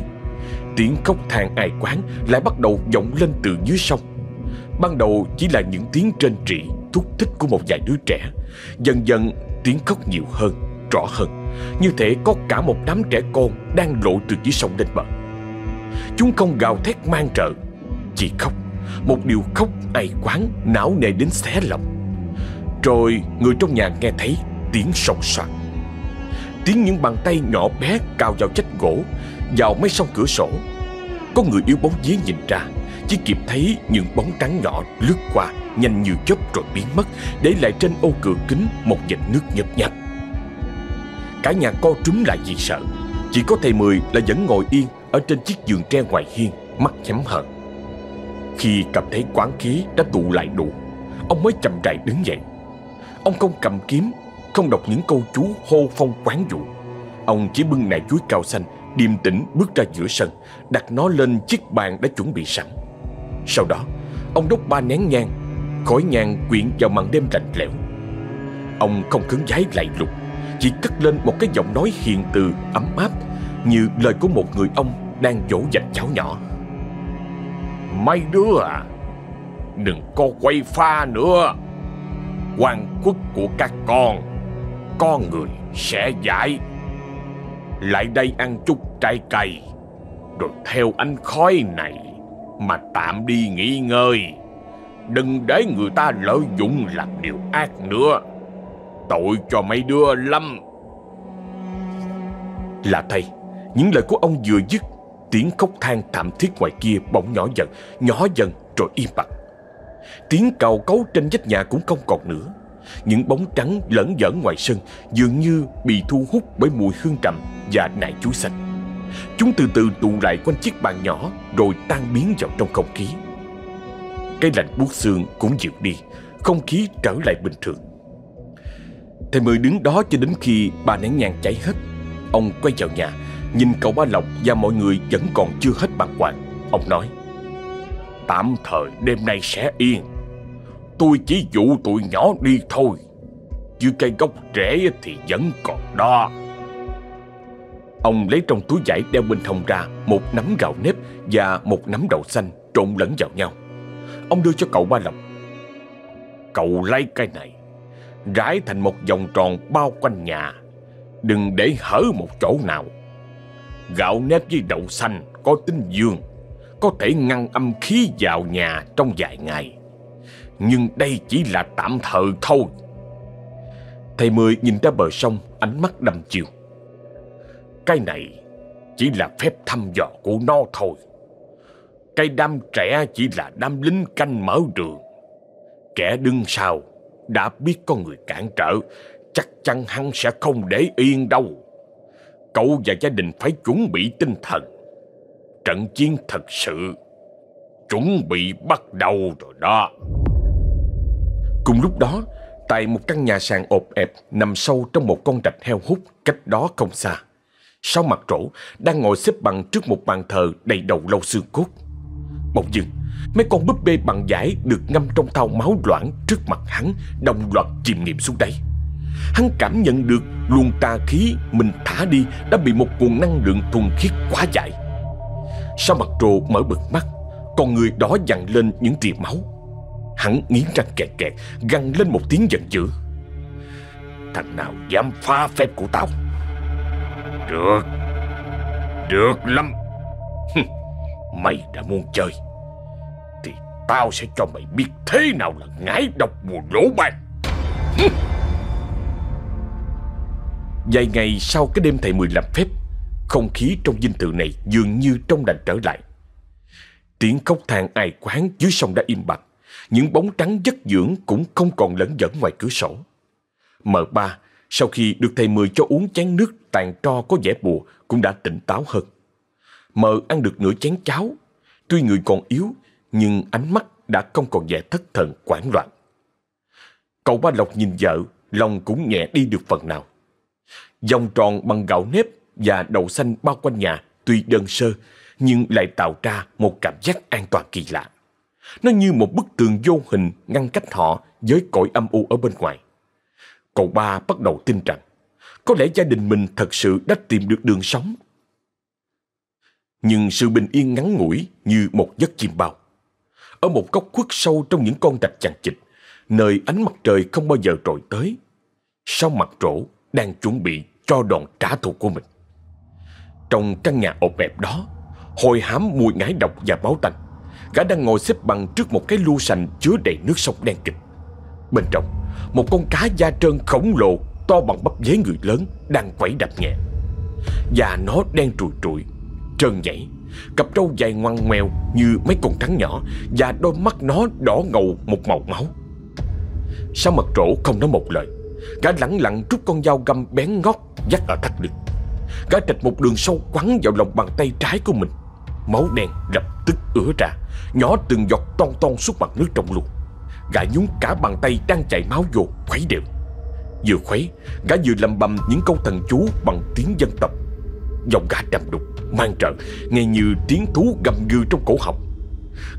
Tiếng khóc than ai quán lại bắt đầu vọng lên từ dưới sông. Ban đầu chỉ là những tiếng trên trị thúc thích của một vài đứa trẻ. Dần dần tiếng khóc nhiều hơn, rõ hơn. Như thể có cả một đám trẻ con đang lộ từ dưới sông lên bờ. Chúng không gào thét mang trợ, Chỉ khóc. Một điều khóc ai quán, não nề đến xé lòng. Rồi người trong nhà nghe thấy tiếng sòng soạt. Tiếng những bàn tay nhỏ bé cao vào chách gỗ, Vào mấy song cửa sổ. Có người yếu bóng dế nhìn ra, Chỉ kịp thấy những bóng trắng nhỏ lướt qua, Nhanh như chớp rồi biến mất, Để lại trên ô cửa kính một vệt nước nhấp nháp Cả nhà co trúm lại vì sợ. Chỉ có thầy Mười là vẫn ngồi yên Ở trên chiếc giường tre ngoài hiên, Mắt nhắm hờ Khi cảm thấy quán khí đã tụ lại đủ, Ông mới chậm rãi đứng dậy. Ông không cầm kiếm, Không đọc những câu chú hô phong quán dụ. Ông chỉ bưng nải chuối cao xanh, Điềm tĩnh bước ra giữa sân, Đặt nó lên chiếc bàn đã chuẩn bị sẵn. Sau đó, Ông đốt ba nén nhang, Khói nhang quyện vào màn đêm lạnh lẽo. Ông không cứng giái lại lục. Chỉ cất lên một cái giọng nói hiền từ, ấm áp, Như lời của một người ông Đang dỗ dành cháu nhỏ. Mấy đứa à Đừng có quay pha nữa. Quan quốc của các con Con người sẽ giải. Lại đây ăn chút trái cây, Rồi theo anh khói này Mà tạm đi nghỉ ngơi. Đừng để người ta lợi dụng làm điều ác nữa. Tội cho mấy đứa lắm Là thầy, Những lời của ông vừa dứt, Tiếng khóc than thảm thiết ngoài kia bỗng nhỏ dần Nhỏ dần rồi im bặt. Tiếng cào cấu trên vách nhà cũng không còn nữa. Những bóng trắng lẫn giỡn ngoài sân Dường như bị thu hút bởi mùi hương trầm và nải chuối xanh. Chúng từ từ tụ lại quanh chiếc bàn nhỏ Rồi tan biến vào trong không khí. Cái lạnh buốt xương cũng dịu đi, Không khí trở lại bình thường. Thầy Mười đứng đó cho đến khi ba nén nhang cháy hết. Ông quay vào nhà, Nhìn cậu ba Lộc và mọi người vẫn còn chưa hết bàng hoàng. Ông nói, Tạm thời đêm nay sẽ yên. Tôi chỉ dụ tụi nhỏ đi thôi. Chứ cây gốc rễ thì vẫn còn đó. Ông lấy trong túi vải đeo bên hông ra Một nắm gạo nếp và một nắm đậu xanh trộn lẫn vào nhau. Ông đưa cho cậu ba Lộc, Cậu lấy cái này Rải thành một vòng tròn bao quanh nhà. Đừng để hở một chỗ nào. Gạo nếp với đậu xanh có tính dương, Có thể ngăn âm khí vào nhà trong vài ngày. Nhưng đây chỉ là tạm thời thôi. Thầy Mười nhìn ra bờ sông, Ánh mắt đầm chiều. Cái này chỉ là phép thăm dò của nó thôi. Cây đam trẻ chỉ là đam lính canh mở đường. Kẻ đứng sau đã biết có người cản trở, Chắc chắn hắn sẽ không để yên đâu. Cậu và gia đình phải chuẩn bị tinh thần. Trận chiến thật sự Chuẩn bị bắt đầu rồi đó. Cùng lúc đó, Tại một căn nhà sàn ộp ẹp Nằm sâu trong một con rạch heo hút Cách đó không xa Sau mặt trổ Đang ngồi xếp bằng trước một bàn thờ Đầy đầu lâu xương cốt. Bỗng dưng Mấy con búp bê bằng giải được ngâm trong thau máu loãng trước mặt hắn đồng loạt chìm nghiệm xuống đáy. Hắn cảm nhận được luồng tà khí mình thả đi đã bị một nguồn năng lượng thuần khiết quá dại. Sau mặt trồ mở bực mắt, con người đó dằn lên những tia máu. Hắn nghiến răng kẹt kẹt, gằn lên một tiếng giận dữ. Thằng nào dám phá phép của tao? Được, được lắm. Mày đã muốn chơi tao sẽ cho mày biết thế nào là ngái độc mùa lỗ ban. Vài ngày sau cái đêm thầy Mười làm phép Không khí trong dinh thự này dường như trong đành trở lại. Tiếng khóc than ai quán dưới sông đã im bặt Những bóng trắng giấc dưỡng cũng không còn lẫn dẫn ngoài cửa sổ. Mợ ba sau khi được thầy Mười cho uống chén nước tàn tro có vẻ bùa cũng đã tỉnh táo hơn. Mờ ăn được nửa chén cháo. Tuy người còn yếu, nhưng ánh mắt đã không còn vẻ thất thần quảng loạn. Cậu ba Lộc nhìn vợ, lòng cũng nhẹ đi được phần nào. Dòng tròn bằng gạo nếp và đậu xanh bao quanh nhà tuy đơn sơ, nhưng lại tạo ra một cảm giác an toàn kỳ lạ. Nó như một bức tường vô hình ngăn cách họ với cõi âm u ở bên ngoài. Cậu ba bắt đầu tin rằng, có lẽ gia đình mình thật sự đã tìm được đường sống nhưng sự bình yên ngắn ngủi như một giấc chim bao. Ở một góc khuất sâu trong những con rạch chằng chịt, nơi ánh mặt trời không bao giờ trồi tới, sau mặt trổ đang chuẩn bị cho đòn trả thù của mình. Trong căn nhà ộp ẹp đó, hồi hám mùi ngái độc và máu tanh, gã đang ngồi xếp bằng trước một cái lu sành chứa đầy nước sông đen kịch. Bên trong, một con cá da trơn khổng lồ to bằng bắp dế người lớn đang quẩy đập nhẹ. Và nó đen trùi trụi trơn nhảy Cặp trâu dài ngoằn ngoèo như mấy con trắng nhỏ Và đôi mắt nó đỏ ngầu một màu máu. Sao mặt trổ không nói một lời? Gã lẳng lặng rút con dao găm bén ngót Dắt ở thắt lưng. Gã trạch một đường sâu quắn vào lòng bàn tay trái của mình. Máu đen lập tức ứa ra, Nhỏ từng giọt ton ton xuống mặt nước trong luôn. Gã nhúng cả bàn tay đang chảy máu vô, Khuấy đều. Vừa khuấy, Gã vừa lầm bầm những câu thần chú Bằng tiếng dân tộc. Giọng gã trầm đục, mang trợn, Nghe như tiếng thú gầm gừ trong cổ họng.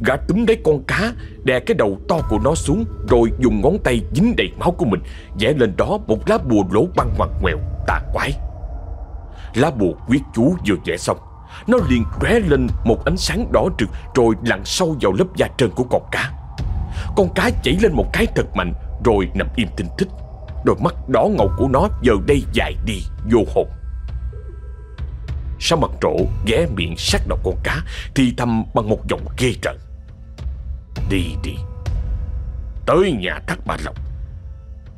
Gã túm lấy con cá, Đè cái đầu to của nó xuống, Rồi dùng ngón tay dính đầy máu của mình, vẽ lên đó một lá bùa lỗ băng ngoặt ngoèo, Tà quái. Lá bùa quyết chú vừa vẽ xong, Nó liền tóe lên một ánh sáng đỏ rực, Rồi lặn sâu vào lớp da trơn của con cá. Con cá chảy lên một cái thật mạnh, Rồi nằm im tinh thích. Đôi mắt đỏ ngầu của nó giờ đây dài đi, vô hồn. Sao mặt trổ ghé miệng sát đầu con cá Thì thầm bằng một giọng ghê trận. Đi đi. Tới nhà thắt ba lộc.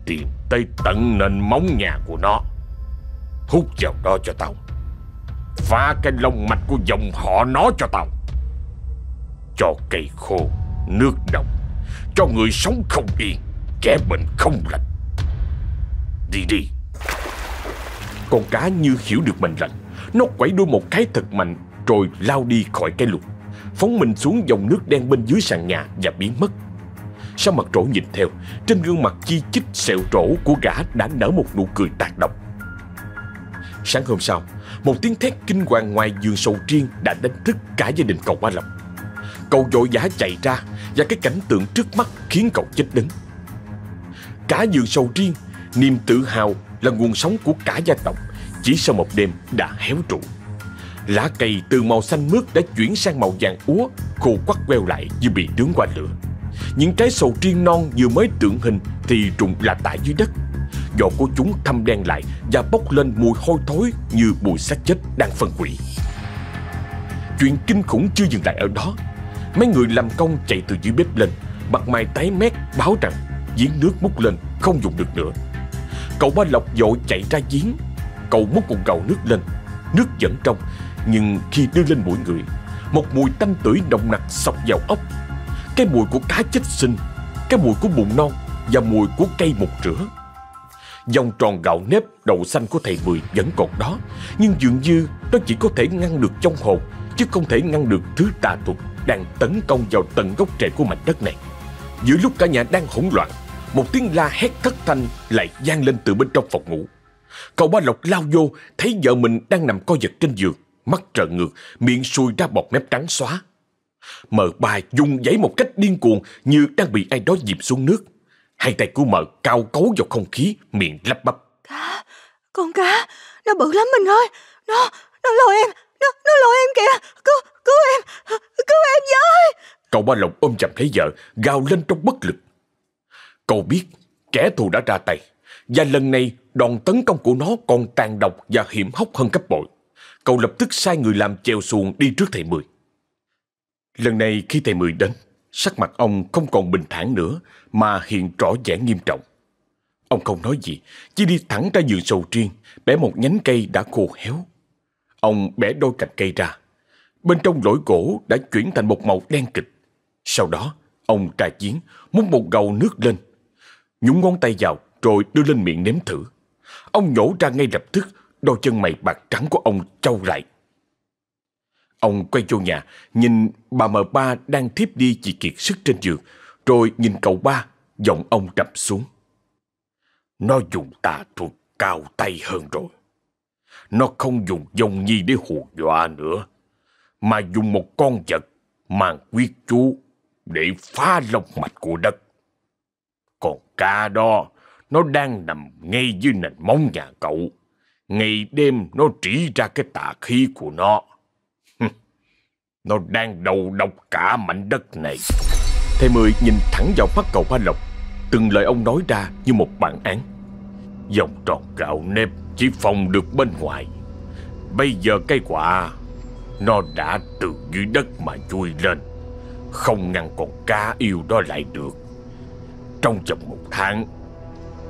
Tìm tới tận nền móng nhà của nó. Hút vào đó cho tao. Phá cái lông mạch của dòng họ nó cho tao. Cho cây khô, Nước độc cho người sống không yên, Kẻ bệnh không lành. Đi đi. Con cá như hiểu được mệnh lệnh. Nó quẩy đuôi một cái thật mạnh, Rồi lao đi khỏi cái lục Phóng mình xuống dòng nước đen bên dưới sàn nhà Và biến mất. Sau mặt trổ nhìn theo, Trên gương mặt chi chít sẹo trổ của gã Đã nở một nụ cười tạc độc. Sáng hôm sau, Một tiếng thét kinh hoàng ngoài giường sầu riêng Đã đánh thức cả gia đình cậu Ba Lộc. Cậu vội vã chạy ra Và cái cảnh tượng trước mắt khiến cậu chết đứng Cả giường sầu riêng, Niềm tự hào là nguồn sống của cả gia tộc. Chỉ sau một đêm đã héo trụ. Lá cây từ màu xanh mướt đã chuyển sang màu vàng úa, Khô quắt queo lại như bị nướng qua lửa. Những trái sầu riêng non vừa mới tượng hình Thì trùng là tại dưới đất. Vỏ của chúng thâm đen lại Và bốc lên mùi hôi thối Như mùi xác chết đang phân hủy. Chuyện kinh khủng chưa dừng lại ở đó. Mấy người làm công chạy từ dưới bếp lên, Mặt mày tái mét, báo rằng Giếng nước múc lên không dùng được nữa. Cậu ba lộc vội chạy ra giếng Cậu múc một gầu nước lên. Nước vẫn trong, Nhưng khi đưa lên mũi người, Một mùi tanh tưởi nồng nặc sọc vào ốc. Cái mùi của cá chết sinh Cái mùi của bụng non Và mùi của cây mục rửa. Dòng tròn gạo nếp đậu xanh của thầy Mười vẫn còn đó, Nhưng dường như nó chỉ có thể ngăn được trong hồn, Chứ không thể ngăn được thứ tà thuật Đang tấn công vào tận gốc rễ của mảnh đất này. Giữa lúc cả nhà đang hỗn loạn, Một tiếng la hét thất thanh lại vang lên từ bên trong phòng ngủ. Cậu ba lộc lao vô Thấy vợ mình đang nằm co giật trên giường. Mắt trợn ngược Miệng sùi ra bọt mép trắng xóa. Mờ bà dùng giấy một cách điên cuồng Như đang bị ai đó dìm xuống nước. Hai tay của mờ cao cấu vào không khí Miệng lắp bắp. Cá, con cá, nó bự lắm mình ơi. Nó, nó lôi em, nó, nó lôi em kìa. Cứu, cứu em, cứu em với. Cậu ba lộc ôm chầm lấy vợ Gào lên trong bất lực. Cậu biết kẻ thù đã ra tay và lần này, đòn tấn công của nó còn tàn độc và hiểm hóc hơn cấp bội. Cậu lập tức sai người làm chèo xuồng đi trước thầy Mười. Lần này khi thầy Mười đến, Sắc mặt ông không còn bình thản nữa, Mà hiện rõ vẻ nghiêm trọng. Ông không nói gì, Chỉ đi thẳng ra giường sầu riêng, Bẻ một nhánh cây đã khô héo. Ông bẻ đôi cành cây ra. Bên trong lỗi gỗ đã chuyển thành một màu đen kịch. Sau đó, Ông trà chiến, Múc một gầu nước lên, Nhúng ngón tay vào. Rồi đưa lên miệng nếm thử. Ông nhổ ra ngay lập tức, Đôi chân mày bạc trắng của ông trâu lại. Ông quay vô nhà, Nhìn bà mờ ba đang thiếp đi chỉ kiệt sức trên giường, Rồi nhìn cậu ba, Giọng ông trầm xuống. Nó dùng tà thuật cao tay hơn rồi. Nó không dùng dông nhi để hù dọa nữa, Mà dùng một con vật Mang quyết chú Để phá lông mạch của đất. Còn ca đó nó đang nằm ngay dưới nền móng nhà cậu. Ngày đêm nó trĩ ra cái tà khí của nó. Nó đang đầu độc cả mảnh đất này. Thầy Mười nhìn thẳng vào mắt cậu Ba Lộc. Từng lời ông nói ra như một bản án. Dòng tròn gạo nếp chỉ phòng được bên ngoài. Bây giờ cây quả, Nó đã từ dưới đất mà chui lên. Không ngăn con cá yêu đó lại được. Trong vòng một tháng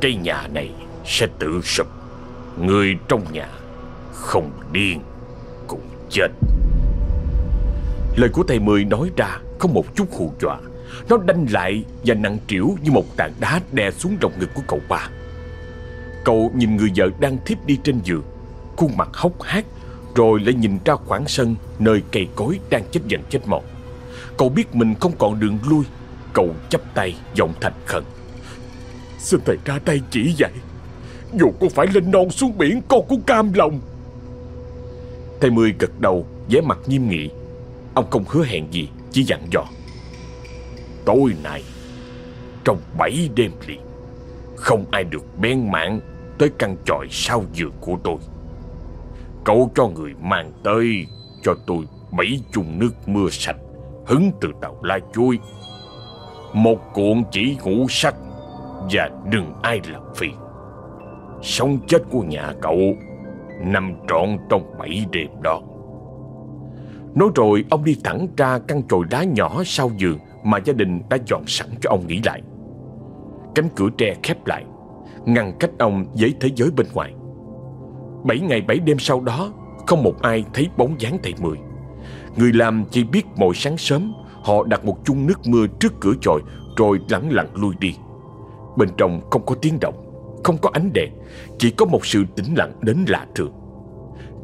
Cây nhà này sẽ tự sụp. Người trong nhà Không điên, Cũng chết. Lời của thầy Mười nói ra Không một chút hù dọa. Nó đanh lại và nặng trĩu như một tảng đá đè xuống rộng ngực của cậu ba. Cậu nhìn người vợ đang thiếp đi trên giường, Khuôn mặt hốc hác, Rồi lại nhìn ra khoảng sân Nơi cây cối đang chết dần chết mòn. Cậu biết mình không còn đường lui, Cậu chắp tay giọng thành khẩn. Xin thầy ra tay chỉ dạy. Dù có phải lên non xuống biển, Con cũng cam lòng. Thầy Mười gật đầu, vẻ mặt nghiêm nghị. Ông không hứa hẹn gì, Chỉ dặn dò. Tối nay, Trong bảy đêm liền, Không ai được bén mạng Tới căn tròi sau giường của tôi. Cậu cho người mang tới Cho tôi bảy chung nước mưa sạch, Hứng từ tàu la chuối. Một cuộn chỉ ngủ sắc và đừng ai làm phiền Sống chết của nhà cậu Nằm trọn trong bảy đêm đó. Nói rồi, ông đi thẳng ra căn chòi đá nhỏ sau giường Mà gia đình đã dọn sẵn cho ông nghỉ lại. Cánh cửa tre khép lại, Ngăn cách ông với thế giới bên ngoài. Bảy ngày bảy đêm sau đó, Không một ai thấy bóng dáng thầy Mười. Người làm chỉ biết mỗi sáng sớm, Họ đặt một chung nước mưa trước cửa chòi, Rồi lẳng lặng lui đi. Bên trong không có tiếng động Không có ánh đèn Chỉ có một sự tĩnh lặng đến lạ thường.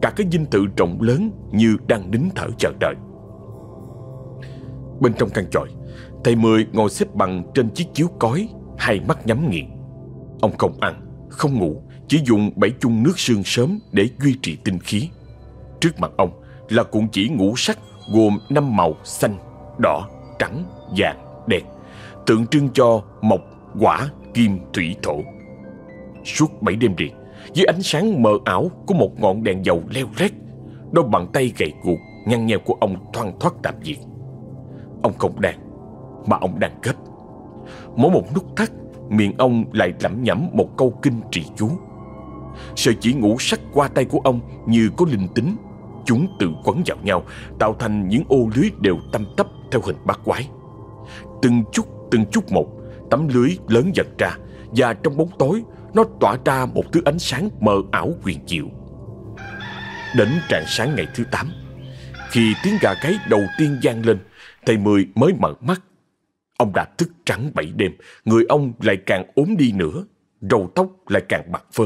Cả cái dinh thự rộng lớn Như đang nín thở chờ đợi. Bên trong căn tròi, Thầy Mười ngồi xếp bằng trên chiếc chiếu cói Hai mắt nhắm nghiền. Ông không ăn, không ngủ Chỉ dùng bảy chung nước sương sớm Để duy trì tinh khí. Trước mặt ông là cuộn chỉ ngũ sắc Gồm năm màu xanh, đỏ, trắng, vàng, đen Tượng trưng cho mộc, quả, kim, thủy, thổ. Suốt bảy đêm liền Dưới ánh sáng mờ ảo Của một ngọn đèn dầu leo lét Đôi bàn tay gầy guộc Nhăn nheo của ông thoăn thoát tạm diệt Ông không đang Mà ông đang gấp. Mỗi một nút thắt Miệng ông lại lẩm nhẩm một câu kinh trì chú. Sợi chỉ ngủ sắc qua tay của ông Như có linh tính Chúng tự quấn vào nhau Tạo thành những ô lưới đều tăm tắp Theo hình bát quái. Từng chút từng chút một Tấm lưới lớn giật ra Và trong bóng tối, Nó tỏa ra một thứ ánh sáng mờ ảo quyền diệu. Đến trạng sáng ngày thứ 8 Khi tiếng gà gáy đầu tiên vang lên, Thầy Mười mới mở mắt. Ông đã thức trắng bảy đêm, Người ông lại càng ốm đi nữa, Râu tóc lại càng bạc phơ.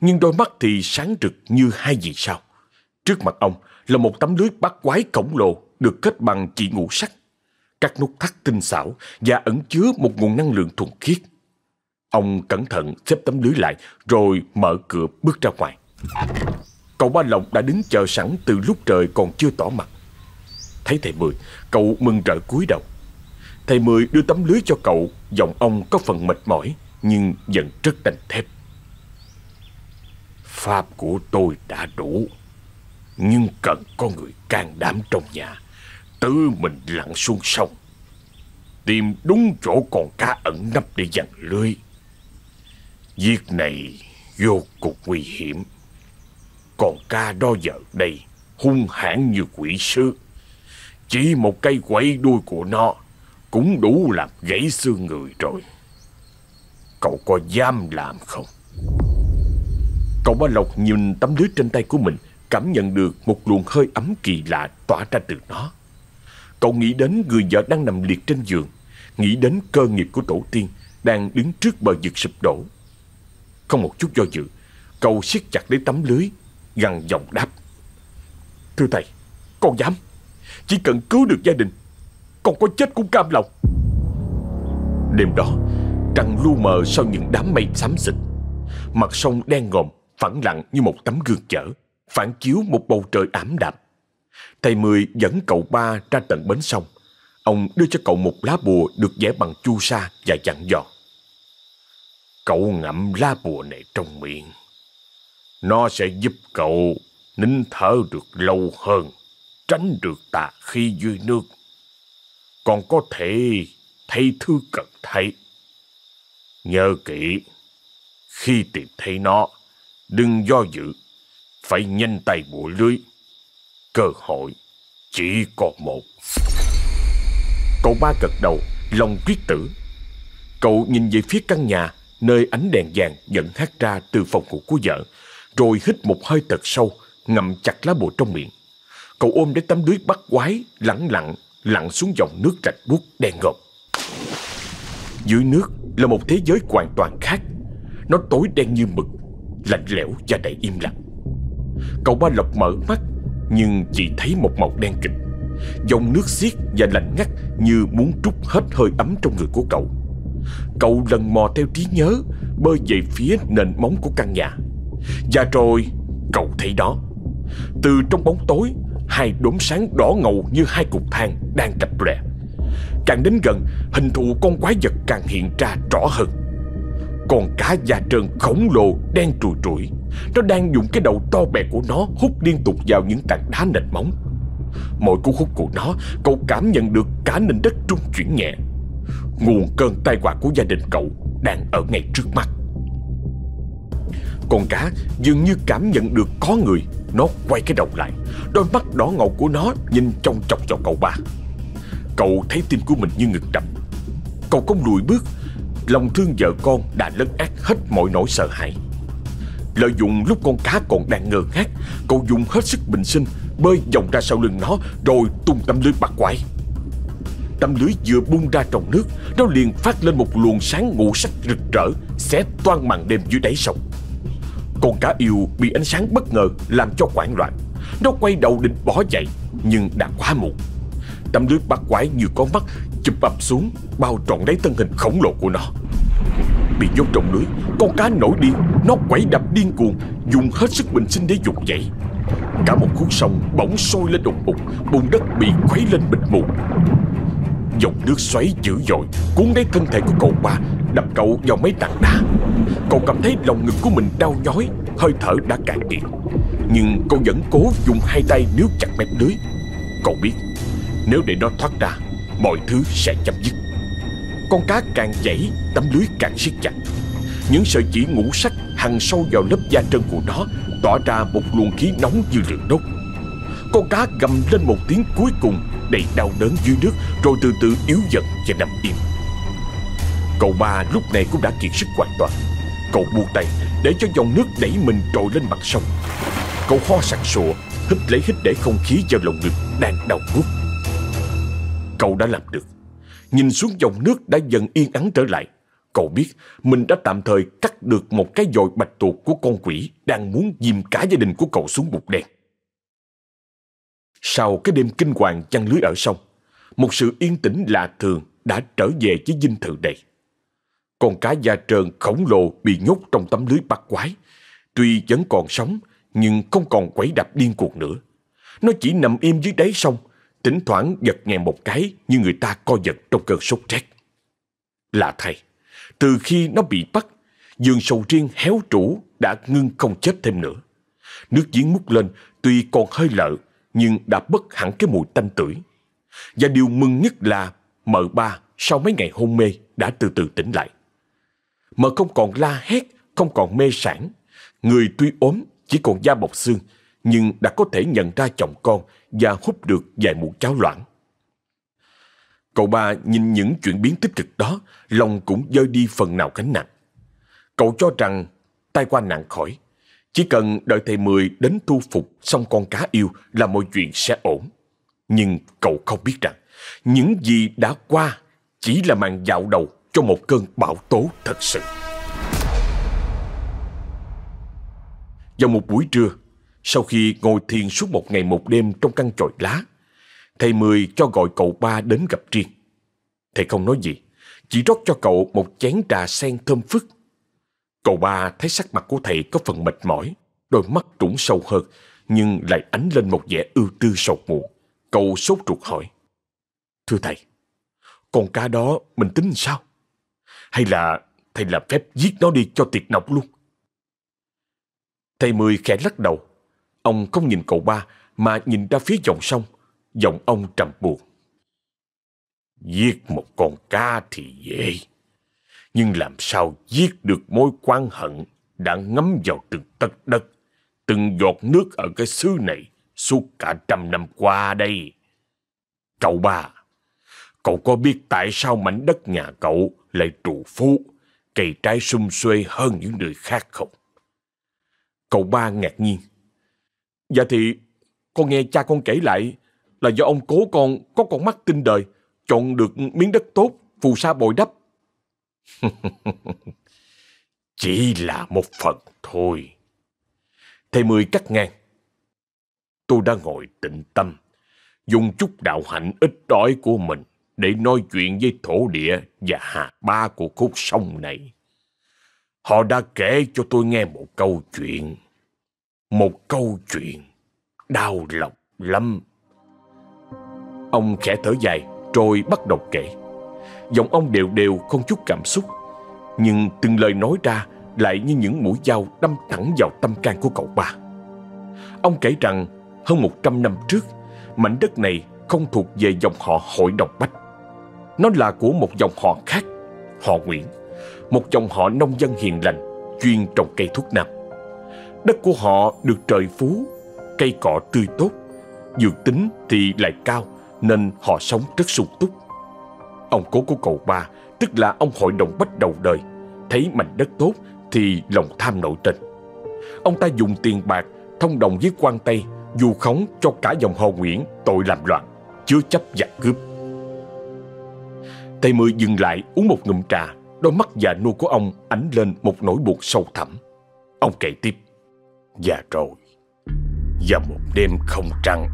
Nhưng đôi mắt thì sáng rực như hai vì sao. Trước mặt ông là một tấm lưới bắt quái khổng lồ Được kết bằng chỉ ngũ sắc. Các nút thắt tinh xảo Và ẩn chứa một nguồn năng lượng thuần khiết. Ông cẩn thận xếp tấm lưới lại Rồi mở cửa bước ra ngoài. Cậu Ba Lộc đã đứng chờ sẵn Từ lúc trời còn chưa tỏ mặt. Thấy thầy Mười, Cậu mừng rỡ cúi đầu. Thầy Mười đưa tấm lưới cho cậu, Giọng ông có phần mệt mỏi, Nhưng vẫn rất đành thép. Pháp của tôi đã đủ, Nhưng cần có người can đảm trong nhà. Tự mình lặn xuống sông, Tìm đúng chỗ còn cá ẩn nấp để dằn lưới. Việc này vô cùng nguy hiểm. Còn ca đó giờ đây hung hãn như quỷ sứ. Chỉ một cây quẩy đuôi của nó Cũng đủ làm gãy xương người rồi. Cậu có dám làm không? Cậu ba lộc nhìn tấm lưới trên tay của mình, Cảm nhận được một luồng hơi ấm kỳ lạ tỏa ra từ nó. Cậu nghĩ đến người vợ đang nằm liệt trên giường, Nghĩ đến cơ nghiệp của tổ tiên Đang đứng trước bờ vực sụp đổ. Không một chút do dự, Cậu siết chặt lấy tấm lưới, Gằn giọng đáp. Thưa thầy, Con dám. Chỉ cần cứu được gia đình, Con có chết cũng cam lòng. Đêm đó, Trăng lu mờ sau những đám mây xám xịt. Mặt sông đen ngòm Phẳng lặng như một tấm gương chở, Phản chiếu một bầu trời ảm đạm. Thầy Mười dẫn cậu ba ra tận bến sông Ông đưa cho cậu một lá bùa được vẽ bằng chu sa và dặn dò. Cậu ngậm lá bùa này trong miệng. Nó sẽ giúp cậu nín thở được lâu hơn, tránh được tà khi dưới nước. Còn có thể thấy thứ cần thấy. Nhớ kỹ, khi tìm thấy nó, đừng do dự, phải nhanh tay bộ lưới. Cơ hội chỉ còn một. Cậu ba gật đầu, lòng quyết tử. Cậu nhìn về phía căn nhà, nơi ánh đèn vàng dẫn hát ra từ phòng ngủ của vợ, rồi hít một hơi thật sâu, ngậm chặt lá bùa trong miệng. Cậu ôm lấy tấm lưới bắt quái, lẳng lặng, lặn xuống dòng nước rạch buốt đen ngòm. Dưới nước là một thế giới hoàn toàn khác. Nó tối đen như mực, lạnh lẽo và đầy im lặng. Cậu ba lộc mở mắt, nhưng chỉ thấy một màu đen kịch. Dòng nước xiết và lạnh ngắt như muốn trút hết hơi ấm trong người của cậu. Cậu lần mò theo trí nhớ, bơi về phía nền móng của căn nhà. Và rồi, cậu thấy đó. Từ trong bóng tối, hai đốm sáng đỏ ngầu như hai cục than đang cặp lè. Càng đến gần, hình thù con quái vật càng hiện ra rõ hơn. Con cá da trơn khổng lồ đen trùi trụi. Nó đang dùng cái đầu to bè của nó hút liên tục vào những tảng đá nền móng. Mỗi cú hút của nó, Cậu cảm nhận được cả nền đất trung chuyển nhẹ. Nguồn cơn tai họa của gia đình cậu Đang ở ngay trước mắt. Con cá dường như cảm nhận được có người, Nó quay cái đầu lại. Đôi mắt đỏ ngầu của nó nhìn trong chọc vào cậu ba. Cậu thấy tim của mình như ngực đập. Cậu không lùi bước Lòng thương vợ con đã lấn át hết mọi nỗi sợ hãi. Lợi dụng lúc con cá còn đang ngơ ngác, Cậu dùng hết sức bình sinh, Bơi vòng ra sau lưng nó Rồi tung tấm lưới bắt quái. Tấm lưới vừa bung ra trong nước, Nó liền phát lên một luồng sáng ngũ sắc rực rỡ, Xé toan màn đêm dưới đáy sông. Con cá yêu bị ánh sáng bất ngờ Làm cho hoảng loạn. Nó quay đầu định bỏ chạy, Nhưng đã quá muộn. Tấm lưới bắt quái như con mắt Chụp ập xuống, Bao trọn lấy thân hình khổng lồ của nó. Bị nhốt trong lưới Con cá nổi điên, Nó quẩy đập điên cuồng, Dùng hết sức bình sinh để dục dậy. Cả một khúc sông bỗng sôi lên đột ngột, Bùn đất bị khuấy lên bịt mù. Dòng nước xoáy dữ dội, Cuốn lấy thân thể của cậu ba, Đập cậu vào mấy tảng đá. Cậu cảm thấy lòng ngực của mình đau nhói, Hơi thở đã cạn kiệt. Nhưng cậu vẫn cố dùng hai tay níu chặt mép lưới. Cậu biết, Nếu để nó thoát ra Mọi thứ sẽ chấm dứt. Con cá càng dãy, Tấm lưới càng siết chặt. Những sợi chỉ ngũ sắc hằn sâu vào lớp da trơn của nó Tỏa ra một luồng khí nóng như lửa đốt. Con cá gầm lên một tiếng cuối cùng Đầy đau đớn dưới nước Rồi từ từ yếu dần và nằm im. Cậu ba lúc này cũng đã kiệt sức hoàn toàn. Cậu buông tay Để cho dòng nước đẩy mình trồi lên mặt sông. Cậu ho sặc sụa Hít lấy hít để không khí vào lồng ngực Đang đau buốt. Cậu đã làm được Nhìn xuống dòng nước đã dần yên ắng trở lại Cậu biết mình đã tạm thời cắt được một cái dồi bạch tuộc của con quỷ đang muốn dìm cả gia đình của cậu xuống bụt đen. Sau cái đêm kinh hoàng chăn lưới ở sông, một sự yên tĩnh lạ thường đã trở về với dinh thự đầy. Con cá da trơn khổng lồ bị nhốt trong tấm lưới bắt quái. Tuy vẫn còn sống, nhưng không còn quấy đập điên cuồng nữa. Nó chỉ nằm im dưới đáy sông, thỉnh thoảng giật nhẹ một cái như người ta co giật trong cơn sốt rét. Là thầy, từ khi nó bị bắt, giường sầu riêng héo trũ đã ngưng không chết thêm nữa. Nước giếng múc lên tuy còn hơi lợ, nhưng đã bất hẳn cái mùi tanh tưởi. Và điều mừng nhất là mợ ba sau mấy ngày hôn mê đã từ từ tỉnh lại. Mợ không còn la hét, không còn mê sản. Người tuy ốm, chỉ còn da bọc xương, nhưng đã có thể nhận ra chồng con và hút được vài muỗng cháo loãng. Cậu ba nhìn những chuyển biến tích cực đó, lòng cũng dơi đi phần nào gánh nặng. Cậu cho rằng tai qua nạn khỏi, chỉ cần đợi thầy Mười đến thu phục xong con cá yêu là mọi chuyện sẽ ổn. Nhưng cậu không biết rằng, những gì đã qua chỉ là màn dạo đầu cho một cơn bão tố thật sự. Vào một buổi trưa, sau khi ngồi thiền suốt một ngày một đêm trong căn chòi lá, thầy Mười cho gọi cậu ba đến gặp riêng. Thầy không nói gì, chỉ rót cho cậu một chén trà sen thơm phức. Cậu ba thấy sắc mặt của thầy có phần mệt mỏi, đôi mắt trũng sâu hơn, nhưng lại ánh lên một vẻ ưu tư sầu muộn. Cậu sốt ruột hỏi. Thưa thầy, con cá đó mình tính sao? Hay là thầy làm phép giết nó đi cho tiệt nọc luôn? Thầy Mười khẽ lắc đầu. Ông không nhìn cậu ba mà nhìn ra phía dòng sông. Giọng ông trầm buồn. Giết một con cá thì dễ. Nhưng làm sao giết được mối quan hận đã ngấm vào từng tấc đất, từng giọt nước ở cái xứ này suốt cả trăm năm qua đây. Cậu ba, cậu có biết tại sao mảnh đất nhà cậu lại trụ phú, cây trái sum xuê hơn những nơi khác không? Cậu ba ngạc nhiên. Dạ thì, con nghe cha con kể lại là do ông cố con có con mắt tinh đời, chọn được miếng đất tốt, phù sa bồi đắp. (laughs) Chỉ là một phần thôi. Thầy Mười cắt ngang. Tôi đã ngồi tĩnh tâm, dùng chút đạo hạnh ít đói của mình để nói chuyện với thổ địa và hạ ba của khúc sông này. Họ đã kể cho tôi nghe một câu chuyện. Một câu chuyện đau lòng lắm. Ông khẽ thở dài rồi bắt đầu kể. Giọng ông đều đều không chút cảm xúc. Nhưng từng lời nói ra lại như những mũi dao đâm thẳng vào tâm can của cậu ba. Ông kể rằng hơn 100 năm trước, mảnh đất này không thuộc về dòng họ Hội Đồng Bách. Nó là của một dòng họ khác, họ Nguyễn, một dòng họ nông dân hiền lành, chuyên trồng cây thuốc nam. Đất của họ được trời phú, cây cỏ tươi tốt, dược tính thì lại cao nên họ sống rất sung túc. Ông cố của cậu ba, tức là ông hội đồng bách đầu đời, thấy mảnh đất tốt thì lòng tham nổi trên. Ông ta dùng tiền bạc thông đồng với quan Tây du khống cho cả dòng họ Nguyễn tội làm loạn, chứa chấp giặc cướp. Tây Mười dừng lại uống một ngụm trà Đôi mắt già nua của ông ánh lên một nỗi buồn sâu thẳm Ông kể tiếp và rồi Và một đêm không trăng,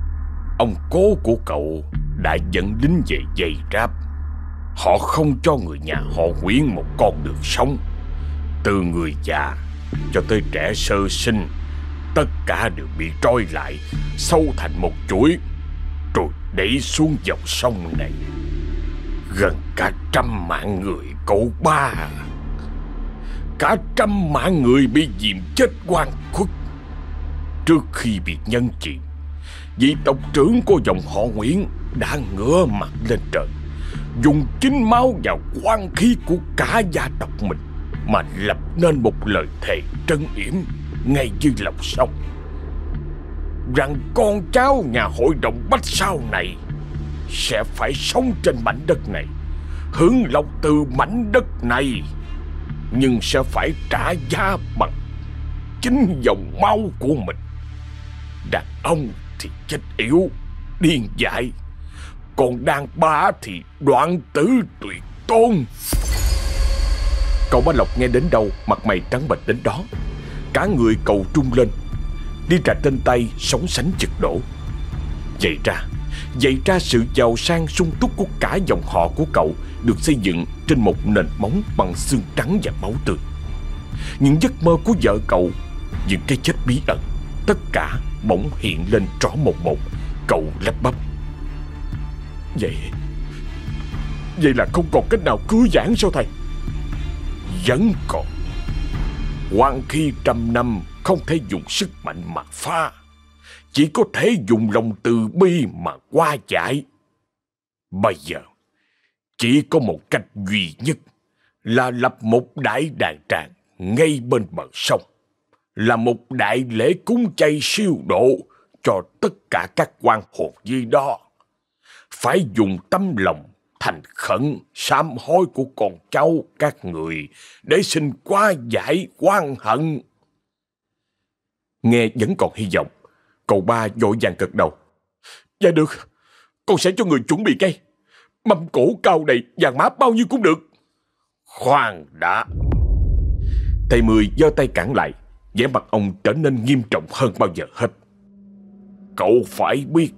Ông cố của cậu đã dẫn lính về dày ráp. Họ không cho người nhà họ Nguyễn một con đường sống. Từ người già cho tới trẻ sơ sinh, Tất cả đều bị trói lại, Sâu thành một chuỗi, Rồi đẩy xuống dòng sông này. Gần cả trăm mạng người cậu ba à. Cả trăm mạng người bị dìm chết quan khuất. Trước khi bị nhân chìm Vị tộc trưởng của dòng họ Nguyễn Đã ngửa mặt lên trời, Dùng chính máu và quan khí của cả gia tộc mình Mà lập nên một lời thề trân yểm Ngay dưới lòng sông. Rằng con cháu nhà hội đồng Bách sau này Sẽ phải sống trên mảnh đất này, Hưởng lộc từ mảnh đất này, Nhưng sẽ phải trả giá bằng Chính dòng máu của mình. Đàn ông thì chết yếu, Điên dại. Còn đàn bà thì đoạn tử tuyệt tôn. Cậu ba Lộc nghe đến đâu, Mặt mày trắng bệch đến đó. Cả người cầu trung lên, Đi trà trên tay sóng sánh chực đổ. Vậy ra Vậy ra sự giàu sang sung túc của cả dòng họ của cậu Được xây dựng trên một nền móng bằng xương trắng và máu tươi. Những giấc mơ của vợ cậu, Những cái chết bí ẩn, Tất cả bỗng hiện lên rõ một một. Cậu lắp bắp. Vậy Vậy là không còn cách nào cứu giãn sao thầy? Vẫn còn. Hoàng khi trăm năm không thể dùng sức mạnh mà pha Chỉ có thể dùng lòng từ bi mà qua giải. Bây giờ, Chỉ có một cách duy nhất Là lập một đại đàn tràng Ngay bên bờ sông là một đại lễ cúng chay siêu độ cho tất cả các quan hồn di đó. Phải dùng tâm lòng thành khẩn sám hối của con cháu các người để xin qua giải quan hận. Nghe vẫn còn hy vọng, cậu ba vội vàng gật đầu. Dạ được, con sẽ cho người chuẩn bị cây. Mâm cổ cao đầy vàng má bao nhiêu cũng được. Khoan đã. Thầy Mười giơ tay cản lại vẻ mặt ông trở nên nghiêm trọng hơn bao giờ hết. Cậu phải biết,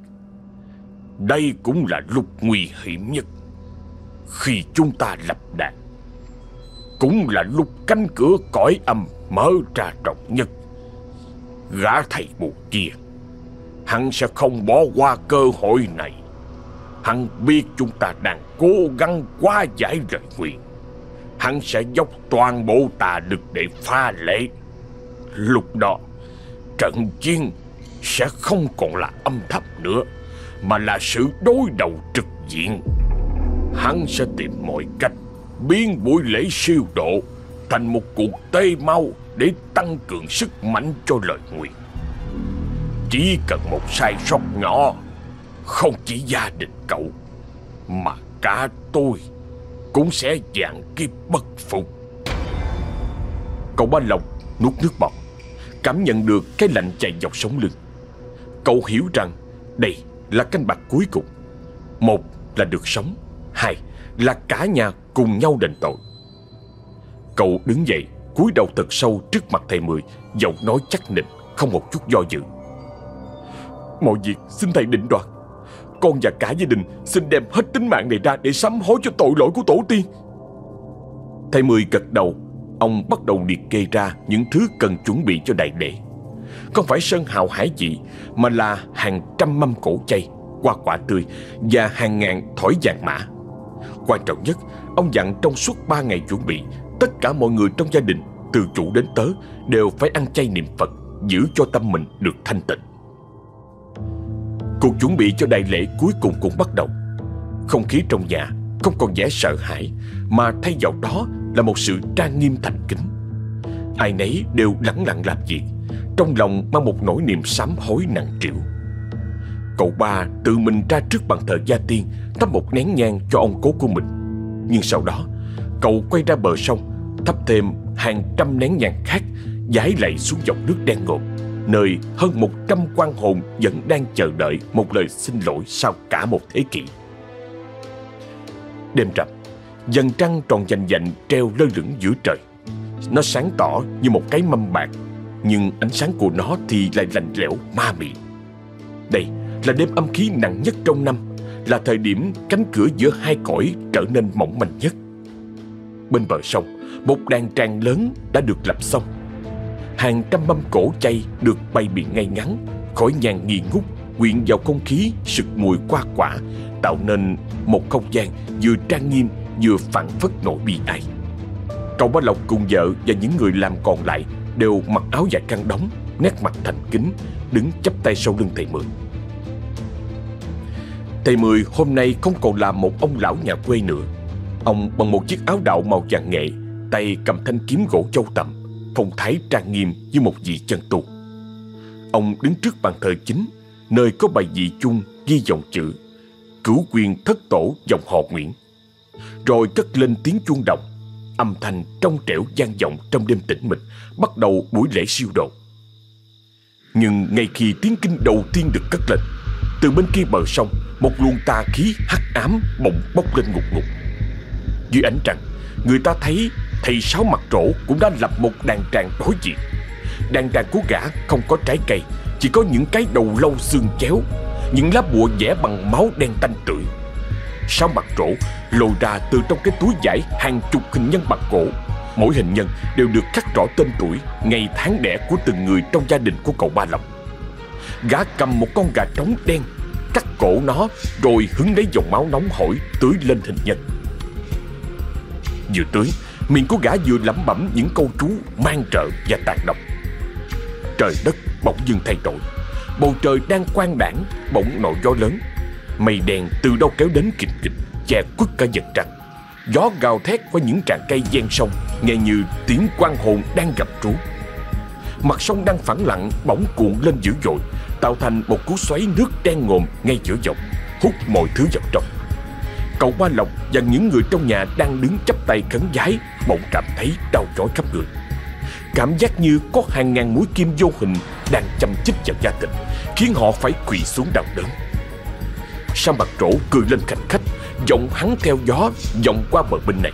đây cũng là lúc nguy hiểm nhất. Khi chúng ta lập đàn, cũng là lúc cánh cửa cõi âm mở ra rộng nhất. Gã thầy mù kia, hắn sẽ không bỏ qua cơ hội này. Hắn biết chúng ta đang cố gắng quá giải lời nguyện. Hắn sẽ dốc toàn bộ tà lực để pha lệ Lúc đó Trận chiến Sẽ không còn là âm thầm nữa, Mà là sự đối đầu trực diện. Hắn sẽ tìm mọi cách Biến buổi lễ siêu độ Thành một cuộc tê mau Để tăng cường sức mạnh cho lời nguyện. Chỉ cần một sai sót nhỏ, Không chỉ gia đình cậu, Mà cả tôi Cũng sẽ dạng kiếp bất phục. Cậu ba Lộc nuốt nước bọt. Cảm nhận được cái lạnh chạy dọc sống lưng. Cậu hiểu rằng Đây là canh bạc cuối cùng. Một là được sống, Hai là cả nhà cùng nhau đền tội. Cậu đứng dậy, cúi đầu thật sâu trước mặt thầy Mười, Giọng nói chắc nịch, Không một chút do dự. Mọi việc xin thầy định đoạt. Con và cả gia đình xin đem hết tính mạng này ra Để sám hối cho tội lỗi của tổ tiên. Thầy Mười gật đầu Ông bắt đầu liệt kê ra những thứ cần chuẩn bị cho đại lễ. Không phải sơn hào hải dị Mà là hàng trăm mâm cổ chay, Hoa quả tươi Và hàng ngàn thỏi vàng mã. Quan trọng nhất, Ông dặn trong suốt ba ngày chuẩn bị, Tất cả mọi người trong gia đình, Từ chủ đến tớ, Đều phải ăn chay niệm Phật, Giữ cho tâm mình được thanh tịnh. Cuộc chuẩn bị cho đại lễ cuối cùng cũng bắt đầu. Không khí trong nhà không còn vẻ sợ hãi, Mà thay vào đó là một sự trang nghiêm thành kính. Ai nấy đều lặng lặng làm việc Trong lòng mang một nỗi niềm sám hối nặng trĩu. Cậu ba tự mình ra trước bàn thờ gia tiên Thắp một nén nhang cho ông cố của mình. Nhưng sau đó Cậu quay ra bờ sông Thắp thêm hàng trăm nén nhang khác Giải lạy xuống dòng nước đen ngòm, Nơi hơn một trăm quan hồn Vẫn đang chờ đợi một lời xin lỗi Sau cả một thế kỷ. Đêm rằm Dần trăng tròn dành dạnh treo lơ lửng giữa trời. Nó sáng tỏ như một cái mâm bạc, Nhưng ánh sáng của nó thì lại lạnh lẽo, ma mị. Đây là đêm âm khí nặng nhất trong năm, Là thời điểm cánh cửa giữa hai cõi trở nên mỏng manh nhất. Bên bờ sông, Một đàn tràng lớn đã được lập xong. Hàng trăm mâm cổ chay được bày biện ngay ngắn Khói nhang nghi ngút, quyện vào không khí sực mùi qua quả, Tạo nên một không gian vừa trang nghiêm vừa phản phất nỗi bi ai. Cậu Ba Lộc cùng vợ và những người làm còn lại Đều mặc áo dài căng đóng, Nét mặt thành kính, Đứng chắp tay sau lưng thầy Mười. Thầy Mười hôm nay không còn là một ông lão nhà quê nữa. Ông bằng một chiếc áo đạo màu vàng nghệ, Tay cầm thanh kiếm gỗ châu tầm, Phong thái trang nghiêm như một vị chân tu. Ông đứng trước bàn thờ chính, Nơi có bài vị chung ghi dòng chữ Cửu quyền thất tổ dòng họ Nguyễn. Rồi cất lên tiếng chuông động Âm thanh trong trẻo gian vọng trong đêm tĩnh mịch, Bắt đầu buổi lễ siêu độ. Nhưng ngay khi tiếng kinh đầu tiên được cất lên, Từ bên kia bờ sông, Một luồng tà khí hắc ám bỗng bốc lên ngục ngục. Dưới ánh trăng, Người ta thấy thầy sáu mặt trổ cũng đã lập một đàn tràng đối diện. Đàn tràng của gã không có trái cây, Chỉ có những cái đầu lâu xương chéo, Những lá bùa vẽ bằng máu đen tanh tưởi. Sáu mặt trổ lộ ra từ trong cái túi vải hàng chục hình nhân bằng cổ. Mỗi hình nhân đều được khắc rõ tên tuổi, ngày tháng đẻ của từng người trong gia đình của cậu Ba Lộc. Gã cầm một con gà trống đen Cắt cổ nó Rồi hứng lấy dòng máu nóng hổi Tưới lên hình nhân. Vừa tưới Miệng của gã vừa lẩm bẩm những câu chú mang trợ và tàn độc. Trời đất bỗng dưng thay đổi. Bầu trời đang quang đảng Bỗng nổi gió lớn. Mây đen từ đâu kéo đến kịch kịch Che quất cả vật trăng Gió gào thét qua những tràng cây ven sông Nghe như tiếng quan hồn đang gặp trú Mặt sông đang phẳng lặng Bỗng cuộn lên dữ dội Tạo thành một cú xoáy nước đen ngòm ngay giữa dòng Hút mọi thứ vào trong Cậu Ba Lộc và những người trong nhà đang đứng chắp tay khấn giái bỗng cảm thấy đau rối khắp người. Cảm giác như có hàng ngàn mũi kim vô hình đang chăm chích vào gia đình, khiến họ phải quỳ xuống đau đớn. Sa mặt trổ cười lên khanh khách, giọng hắn theo gió vọng qua bờ bên này.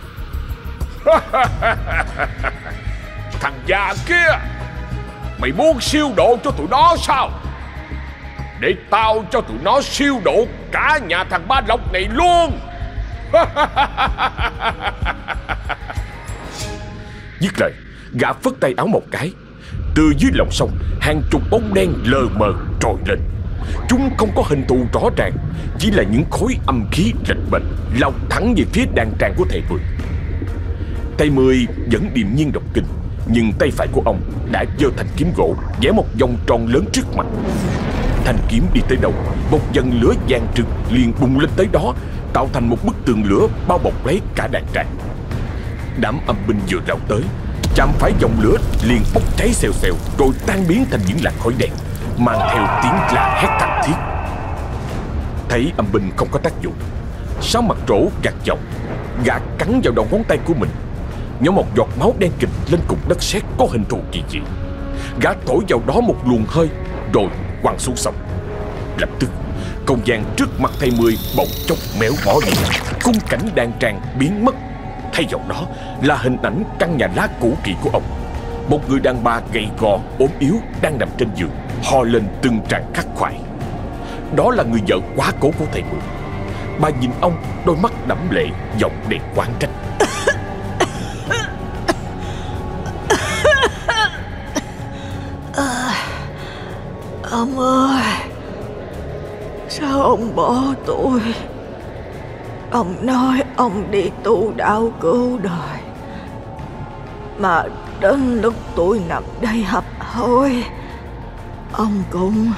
(laughs) Thằng già kia, mày muốn siêu độ cho tụi nó sao? Để tao cho tụi nó siêu độ cả nhà thằng Ba Lộc này luôn (laughs) Dứt lời Gã phất tay áo một cái Từ dưới lòng sông Hàng chục bóng đen lờ mờ trồi lên Chúng không có hình thù rõ ràng, Chỉ là những khối âm khí rạch bệnh Lao thẳng về phía đàn tràng của thầy Mười. Tay Mười vẫn điềm nhiên đọc kinh, Nhưng tay phải của ông đã giơ thành kiếm gỗ, vẽ một vòng tròn lớn trước mặt. Thanh kiếm đi tới đâu, Một dần lửa vàng trực liền bùng lên tới đó, Tạo thành một bức tường lửa bao bọc lấy cả đàn tràng Đám âm binh vừa lao tới, Chạm phải dòng lửa liền bốc cháy xèo xèo, Rồi tan biến thành những làn khói đen. Mang theo tiếng la hét thảm thiết. Thấy âm binh không có tác dụng Sáu mặt trổ gạt giọng Gã cắn vào đầu ngón tay của mình. Nhỏ một giọt máu đen kịch lên cục đất sét có hình thù kỳ dị Gã thổi vào đó một luồng hơi Rồi quăng xuống sông. Lập tức không gian trước mặt thầy Mười bỗng chốc méo mó đi. Khung cảnh đàn tràng biến mất. Thay vào đó là hình ảnh căn nhà lá cũ kỹ của ông. Một người đàn bà gầy gò, ốm yếu đang nằm trên giường. Ho lên từng tràng khắc khoải. Đó là người vợ quá cố của thầy Mượn. Bà nhìn ông, đôi mắt đẫm lệ, Giọng đầy quán trách. (laughs) Ông ơi, Sao ông bỏ tôi? Ông nói ông đi tu đạo cứu đời, Mà đến lúc tôi nằm đây hấp hối Ông cũng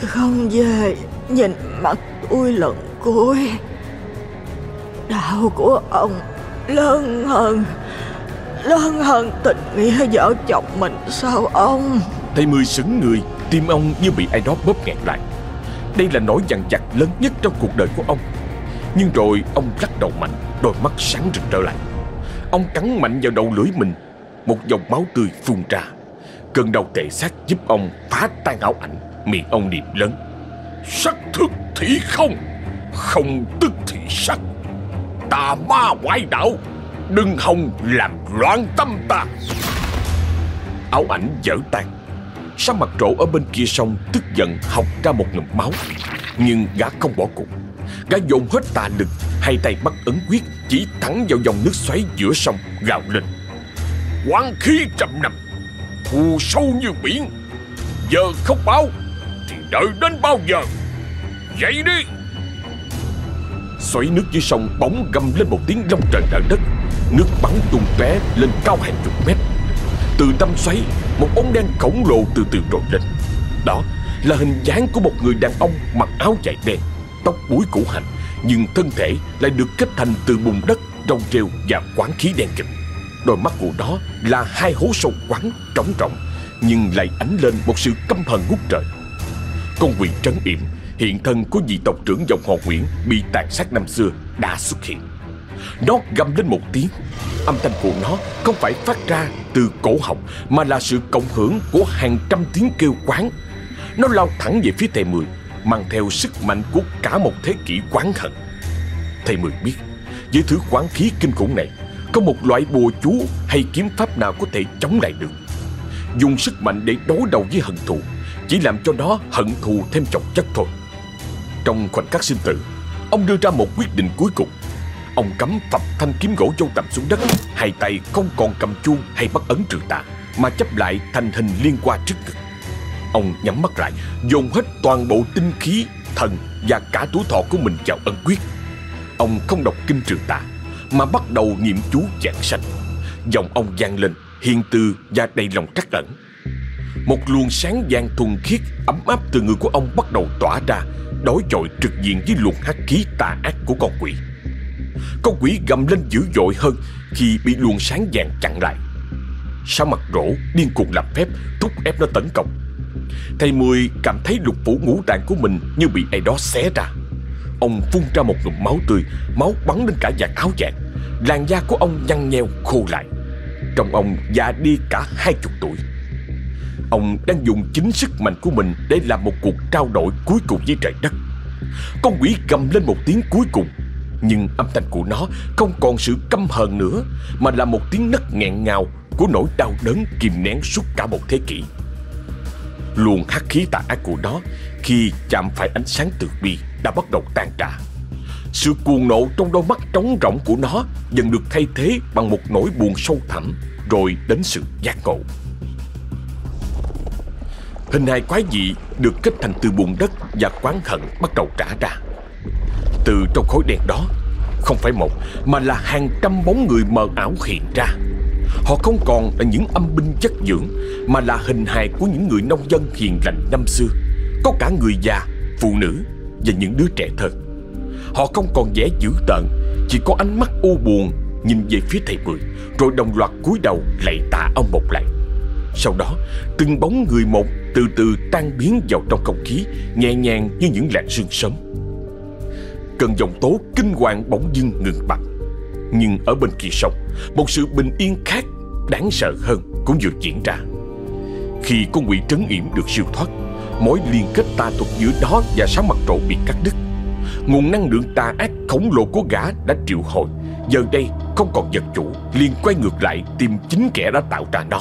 không về nhìn mặt tôi lần cuối Đạo của ông lớn hơn Lớn hơn tình nghĩa vợ chồng mình sao ông? Thầy Mười sững người, Tim ông như bị ai đó bóp nghẹt lại. Đây là nỗi dằn vặt lớn nhất trong cuộc đời của ông. Nhưng rồi ông lắc đầu mạnh, Đôi mắt sáng rực trở lại. Ông cắn mạnh vào đầu lưỡi mình, Một dòng máu tươi phun ra. Cơn đau tệ xác giúp ông phá tan ảo ảnh Miệng ông niệm lớn. Sắc thức thì không Không tức thì sắc. Tà ma ngoại đạo, Đừng hòng làm loạn tâm ta. Áo ảnh dở tan. Sao mặt trổ ở bên kia sông Tức giận học ra một ngụm máu? Nhưng gã không bỏ cuộc. Gã dồn hết tà lực, Hai tay bắt ấn quyết, Chỉ thẳng vào dòng nước xoáy giữa sông gào lên. Quán khí trăm năm. Thù sâu như biển. Giờ không báo, Thì đợi đến bao giờ? Dậy đi! Xoáy nước dưới sông bóng gầm lên một tiếng long trời lở đất. Nước bắn tung tóe lên cao hàng chục mét. Từ tâm xoáy, Một bóng đen khổng lồ từ từ trồi lên. Đó là hình dáng của một người đàn ông mặc áo dài đen, Tóc búi củ hành Nhưng thân thể lại được kết thành từ bùn đất, Rong rêu và quán khí đen kịt. Đôi mắt của nó là hai hố sâu quắn, trống rộng Nhưng lại ánh lên một sự căm hận ngút trời. Con quỷ trấn yểm, Hiện thân của vị tộc trưởng dòng họ Nguyễn Bị tàn sát năm xưa đã xuất hiện. Nó gầm lên một tiếng. Âm thanh của nó không phải phát ra từ cổ họng, Mà là sự cộng hưởng của hàng trăm tiếng kêu quán. Nó lao thẳng về phía thầy Mười, Mang theo sức mạnh của cả một thế kỷ quán hận. Thầy Mười biết Với thứ quán khí kinh khủng này có một loại bùa chú hay kiếm pháp nào có thể chống lại được. Dùng sức mạnh để đối đầu với hận thù Chỉ làm cho nó hận thù thêm chồng chất thôi. Trong khoảnh khắc sinh tử Ông đưa ra một quyết định cuối cùng. Ông cắm phập thanh kiếm gỗ châu tầm xuống đất Hai tay không còn cầm chuông hay bắt ấn trừ tà Mà chấp lại thành hình liên qua trước ngực. Ông nhắm mắt lại Dồn hết toàn bộ tinh khí, thần Và cả tuổi thọ của mình vào ân quyết. Ông không đọc kinh trừ tà mà bắt đầu niệm chú giảng sanh. Giọng ông vang lên, Hiền từ và đầy lòng trắc ẩn. Một luồng sáng vàng thuần khiết, Ấm áp từ người của ông bắt đầu tỏa ra Đối chọi trực diện với luồng hắc khí tà ác của con quỷ. Con quỷ gầm lên dữ dội hơn Khi bị luồng sáng vàng chặn lại. Sao mặt rỗ, điên cuồng làm phép, Thúc ép nó tấn công. Thầy Mười cảm thấy lục phủ ngũ tạng của mình Như bị ai đó xé ra. Ông phun ra một ngụm máu tươi, Máu bắn lên cả vạt áo vàng Làn da của ông nhăn nheo, khô lại. Trong ông già đi cả hai chục tuổi. Ông đang dùng chính sức mạnh của mình Để làm một cuộc trao đổi cuối cùng với trời đất. Con quỷ gầm lên một tiếng cuối cùng, Nhưng âm thanh của nó không còn sự căm hờn nữa, Mà là một tiếng nấc nghẹn ngào Của nỗi đau đớn kìm nén suốt cả một thế kỷ. Luồng hắc khí tà ác của nó khi chạm phải ánh sáng từ bi Đã bắt đầu tan rã Sự cuồng nộ trong đôi mắt trống rỗng của nó Dần được thay thế bằng một nỗi buồn sâu thẳm Rồi đến sự giác ngộ Hình hài quái dị được kết thành từ bùn đất và quán hận bắt đầu trả ra. Từ trong khối đèn đó, không phải một mà là hàng trăm bóng người mờ ảo hiện ra. Họ không còn là những âm binh chất dưỡng mà là hình hài của những người nông dân hiền lành năm xưa. Có cả người già, phụ nữ và những đứa trẻ thơ. Họ không còn vẻ dữ tợn, chỉ có ánh mắt u buồn nhìn về phía thầy Mười, rồi đồng loạt cúi đầu lạy tạ ông một lại. Sau đó, từng bóng người một từ từ tan biến vào trong không khí, nhẹ nhàng như những làn sương sớm. Cơn dòng tố kinh hoàng bỗng dưng ngừng bặt. Nhưng ở bên kia sông, một sự bình yên khác, đáng sợ hơn cũng vừa diễn ra. Khi con quỷ trấn yểm được siêu thoát, mối liên kết tà thuật giữa đó và sáu mặt trổ bị cắt đứt. Nguồn năng lượng tà ác khổng lồ của gã đã triệu hồi, giờ đây không còn vật chủ, liền quay ngược lại tìm chính kẻ đã tạo ra nó.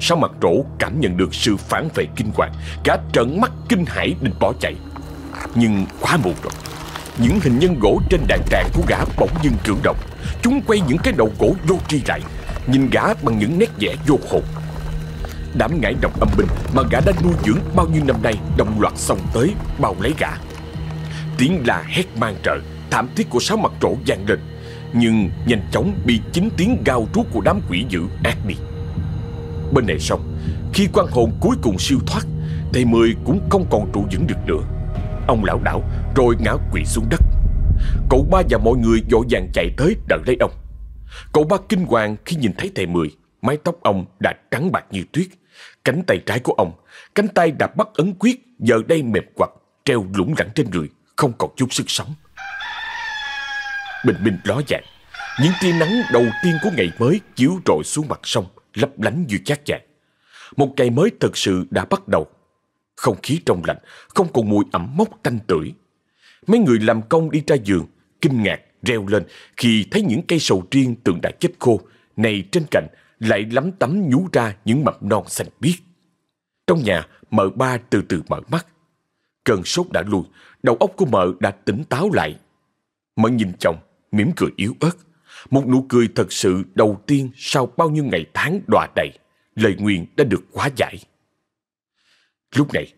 sáu mặt trổ cảm nhận được sự phản vệ kinh hoàng Cả trợn mắt kinh hãi định bỏ chạy. Nhưng quá muộn rồi. Những hình nhân gỗ trên đàn tràng của gã bỗng dưng cử động. Chúng quay những cái đầu gỗ vô tri lại. Nhìn gã bằng những nét vẽ vô hồn. Đám ngải độc âm binh mà gã đã nuôi dưỡng bao nhiêu năm nay Đồng loạt xông tới bao lấy gã. Tiếng là hét mang trợ Thảm thiết của sáu mặt trổ vang lên, Nhưng nhanh chóng bị chính tiếng gào rú của đám quỷ dữ ác đi. Bên này xong Khi quan hồn cuối cùng siêu thoát, Thầy Mười cũng không còn trụ vững được nữa. Ông lão đảo rồi ngã quỵ xuống đất. Cậu ba và mọi người vội vàng chạy tới đợi lấy ông. Cậu ba kinh hoàng khi nhìn thấy thầy Mười, Mái tóc ông đã trắng bạc như tuyết. Cánh tay trái của ông Cánh tay đã bắt ấn quyết Giờ đây mềm quặt Treo lủng lẳng trên người Không còn chút sức sống Bình minh ló dạng Những tia nắng đầu tiên của ngày mới Chiếu rọi xuống mặt sông lấp lánh như chát chạc. Một ngày mới thật sự đã bắt đầu. Không khí trong lạnh, không còn mùi ẩm mốc tanh tưởi. Mấy người làm công đi ra giường, kinh ngạc reo lên khi thấy những cây sầu riêng tưởng đã chết khô, này trên cành lại lắm tắm nhú ra những mầm non xanh biếc. Trong nhà, mợ ba từ từ mở mắt. Cơn sốt đã lui, đầu óc của mợ đã tỉnh táo lại. Mợ nhìn chồng, mỉm cười yếu ớt. Một nụ cười thật sự đầu tiên sau bao nhiêu ngày tháng đọa đầy. Lời nguyện đã được quá giải. Lúc này,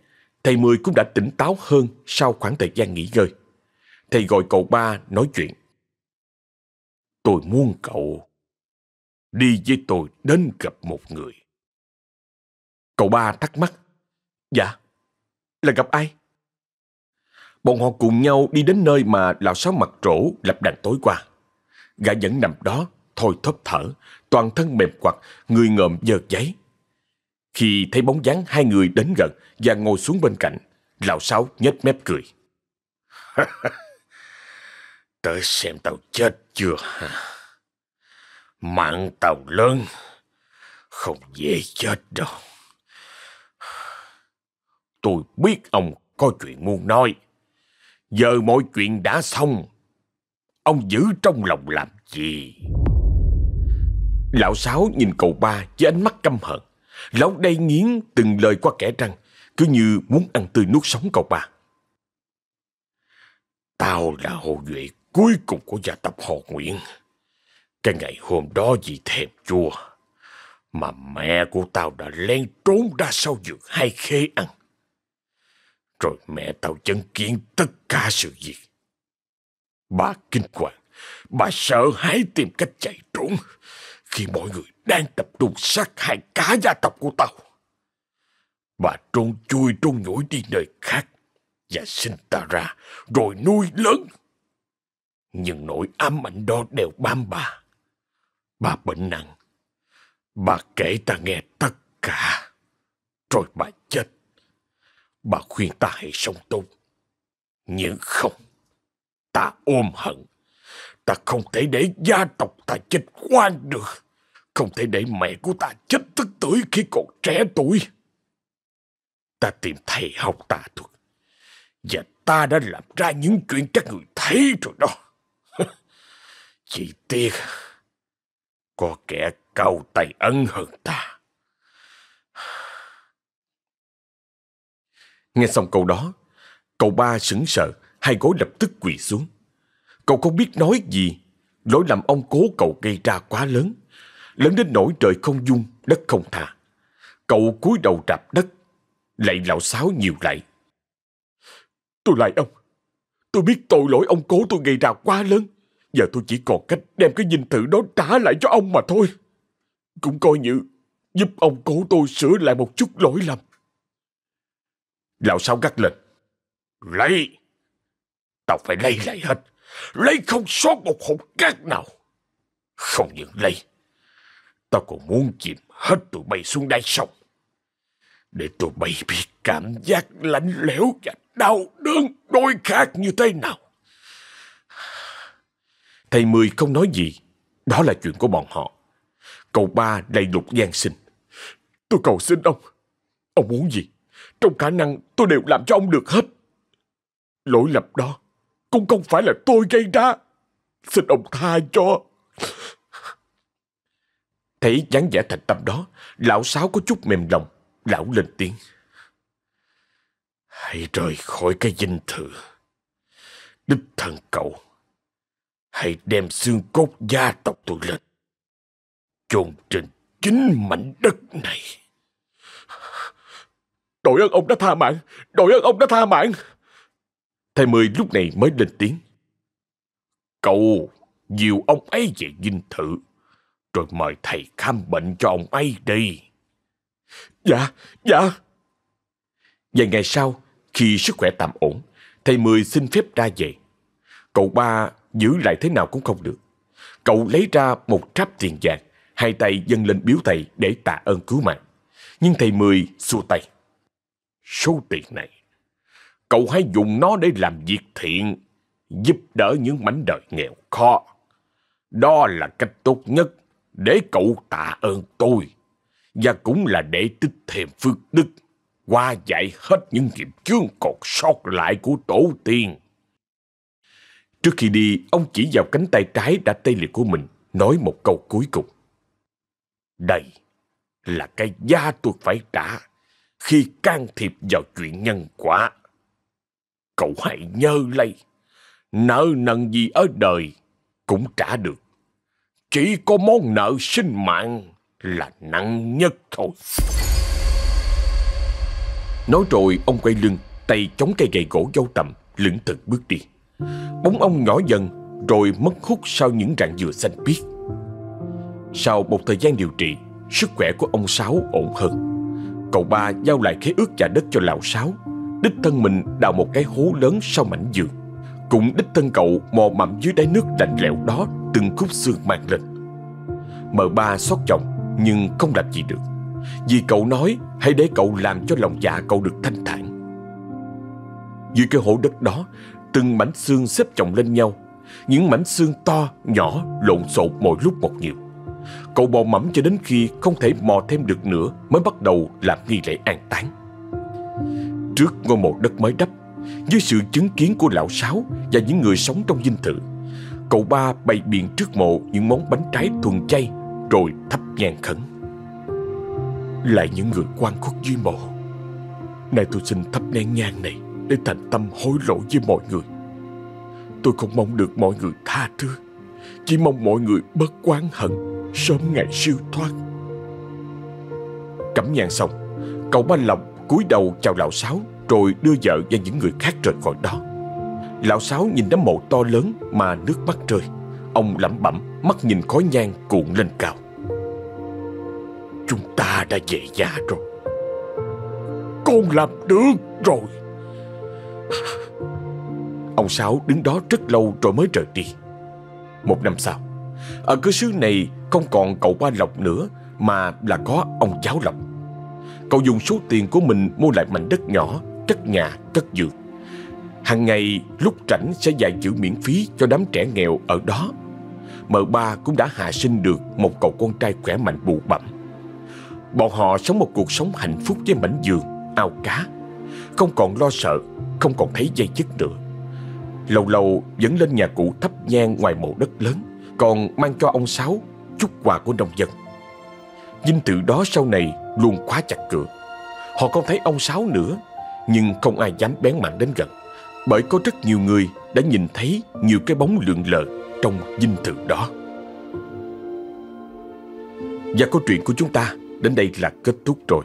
thầy Mười cũng đã tỉnh táo hơn sau khoảng thời gian nghỉ ngơi. Thầy gọi cậu ba nói chuyện. Tôi muốn cậu đi với tôi đến gặp một người. Cậu ba thắc mắc. Dạ, là gặp ai? Bọn họ cùng nhau đi đến nơi mà lão sáu mặt trổ lập đàn tối qua. Gã vẫn nằm đó, thôi thóp thở, toàn thân mềm quặt, người ngợm dơ giấy. Khi thấy bóng dáng hai người đến gần và ngồi xuống bên cạnh, lão sáu nhếch mép cười. (laughs) Tới xem tao chết chưa hả? Mạng tàu lớn, không dễ chết đâu. Tôi biết ông có chuyện muốn nói. Giờ mọi chuyện đã xong. Ông giữ trong lòng làm gì? Lão Sáu nhìn cậu ba với ánh mắt căm hận. Lão đây nghiến từng lời qua kẻ răng, cứ như muốn ăn tươi nuốt sống cậu ba. Tao là hậu duệ cuối cùng của gia tộc họ Nguyễn. Cái ngày hôm đó vì thèm chua, mà mẹ của tao đã len trốn ra sau giường hai khê ăn. Rồi mẹ tao chứng kiến tất cả sự việc. Bà kinh hoàng, bà sợ hãi tìm cách chạy trốn khi mọi người đang tập trung sát hại cả gia tộc của tao. Bà trốn chui trốn nhủi đi nơi khác và sinh ta ra rồi nuôi lớn. Nhưng nỗi ám ảnh đó đều bám bà. Bà bệnh nặng. Bà kể ta nghe tất cả. Rồi bà chết. Bà khuyên ta hãy sống tốt. Nhưng không. Ta ôm hận. Ta không thể để gia tộc ta chết quan được. Không thể để mẹ của ta chết tức tuổi khi còn trẻ tuổi. Ta tìm thầy học tà thuật. Và ta đã làm ra những chuyện các người thấy rồi đó. (laughs) Chỉ tiếc, có kẻ cao tay ân hơn ta. Nghe xong câu đó, cậu ba sững sờ, hai gối lập tức quỳ xuống. Cậu không biết nói gì, lỗi lầm ông cố cậu gây ra quá lớn, lớn đến nỗi trời không dung, đất không tha. Cậu cúi đầu rạp đất, lạy lão sáo nhiều lại. Tôi lại ông, tôi biết tội lỗi ông cố tôi gây ra quá lớn. Giờ tôi chỉ còn cách đem cái dinh thự đó trả lại cho ông mà thôi. Cũng coi như giúp ông cố tôi sửa lại một chút lỗi lầm. Lão sao gắt lên. Lấy! Tao phải lấy lại hết. Lấy không sót một hột cát nào. Không những lấy. Tao còn muốn chìm hết tụi bay xuống đáy sông. Để tụi bay biết cảm giác lạnh lẽo và đau đớn đôi khác như thế nào. Thầy Mười không nói gì. Đó là chuyện của bọn họ. Cậu ba đầy lục gian sinh. Tôi cầu xin ông. Ông muốn gì? Trong khả năng tôi đều làm cho ông được hết. Lỗi lầm đó cũng không phải là tôi gây ra. Xin ông tha cho. Thấy dáng vẻ thành tâm đó, lão sáu có chút mềm lòng, lão lên tiếng. Hãy rời khỏi cái dinh thự. Đích thân cậu, hãy đem xương cốt gia tộc tôi lên. chôn trên chính mảnh đất này. Đội ơn ông đã tha mạng, đội ơn ông đã tha mạng. Thầy Mười lúc này mới lên tiếng. Cậu dìu ông ấy về dinh thự, rồi mời thầy khám bệnh cho ông ấy đi. Dạ, dạ. Vài ngày sau, khi sức khỏe tạm ổn, thầy Mười xin phép ra về. Cậu ba giữ lại thế nào cũng không được. Cậu lấy ra một tráp tiền vàng, hai tay dâng lên biếu thầy để tạ ơn cứu mạng. Nhưng thầy Mười xua tay. Số tiền này, cậu hãy dùng nó để làm việc thiện, giúp đỡ những mảnh đời nghèo khó. Đó là cách tốt nhất để cậu tạ ơn tôi, và cũng là để tích thêm phước đức, qua giải hết những nghiệp chướng còn sót lại của tổ tiên. Trước khi đi, ông chỉ vào cánh tay trái đã tê liệt của mình, nói một câu cuối cùng. Đây là cái giá tôi phải trả khi can thiệp vào chuyện nhân quả. Cậu hãy nhớ lấy, nợ nần gì ở đời cũng trả được. Chỉ có món nợ sinh mạng là nặng nhất thôi. Nói rồi ông quay lưng, tay chống cây gậy gỗ dâu tầm, lững thực bước đi. Bóng ông nhỏ dần, rồi mất hút sau những rạng dừa xanh biếc. Sau một thời gian điều trị, sức khỏe của ông Sáu ổn hơn. Cậu ba giao lại khế ước trả đất cho lão Sáu, đích thân mình đào một cái hố lớn sau mảnh giường. Cũng đích thân cậu mò mẫm dưới đáy nước lạnh lẽo đó từng khúc xương mang lên. Mợ ba xót chồng nhưng không làm gì được. Vì cậu nói hãy để cậu làm cho lòng dạ cậu được thanh thản. Dưới cái hố đất đó, từng mảnh xương xếp chồng lên nhau. Những mảnh xương to, nhỏ, lộn xộn mỗi lúc một nhiều. Cậu bò mẫm cho đến khi không thể mò thêm được nữa mới bắt đầu làm nghi lễ an táng. Trước ngôi mộ đất mới đắp, dưới sự chứng kiến của lão Sáu và những người sống trong dinh thự, cậu ba bày biện trước mộ những món bánh trái thuần chay rồi thắp nhang khấn. Lại những người quan khuất dưới mộ. Nay tôi xin thắp nén nhang này để thành tâm hối lỗi với mọi người. Tôi không mong được mọi người tha thứ, chỉ mong mọi người bớt quán hận, sớm ngày siêu thoát. Cẩm nhang xong, cậu ba lòng cúi đầu chào lão Sáu rồi đưa vợ và những người khác rời khỏi đó. Lão Sáu nhìn đám mộ to lớn mà nước mắt rơi. Ông lẩm bẩm, mắt nhìn khói nhang cuộn lên cao. Chúng ta đã về già rồi. Con làm được rồi. Ông Sáu đứng đó rất lâu rồi mới rời đi. Một năm sau, à, ở cơ xứ này không còn cậu ba Lộc nữa mà là có ông cháu Lộc. Cậu dùng số tiền của mình mua lại mảnh đất nhỏ, cất nhà, cất giường. Hàng ngày lúc rảnh sẽ dạy chữ miễn phí cho đám trẻ nghèo ở đó. Mợ ba cũng đã hạ sinh được một cậu con trai khỏe mạnh bù bẩm. Bọn họ sống một cuộc sống hạnh phúc với mảnh giường, ao cá. Không còn lo sợ, không còn thấy dây dứt nữa. Lâu lâu vẫn lên nhà cụ thắp nhang ngoài mộ đất lớn, còn mang cho ông Sáu chút quà của nông dân. Dinh tự đó sau này luôn khóa chặt cửa. Họ không thấy ông Sáu nữa, nhưng không ai dám bén mảng đến gần. Bởi có rất nhiều người đã nhìn thấy nhiều cái bóng lượn lờ trong dinh thự đó. Và câu chuyện của chúng ta đến đây là kết thúc rồi.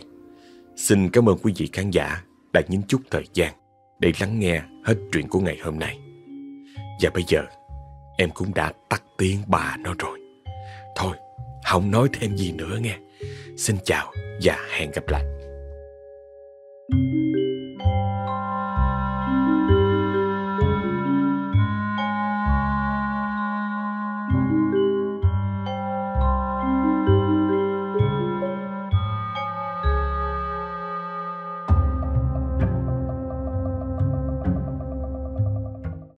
Xin cảm ơn quý vị khán giả đã nhấn chút thời gian để lắng nghe hết chuyện của ngày hôm nay. Và bây giờ, em cũng đã tắt tiếng bà nó rồi. Thôi, không nói thêm gì nữa nghe. Xin chào và hẹn gặp lại.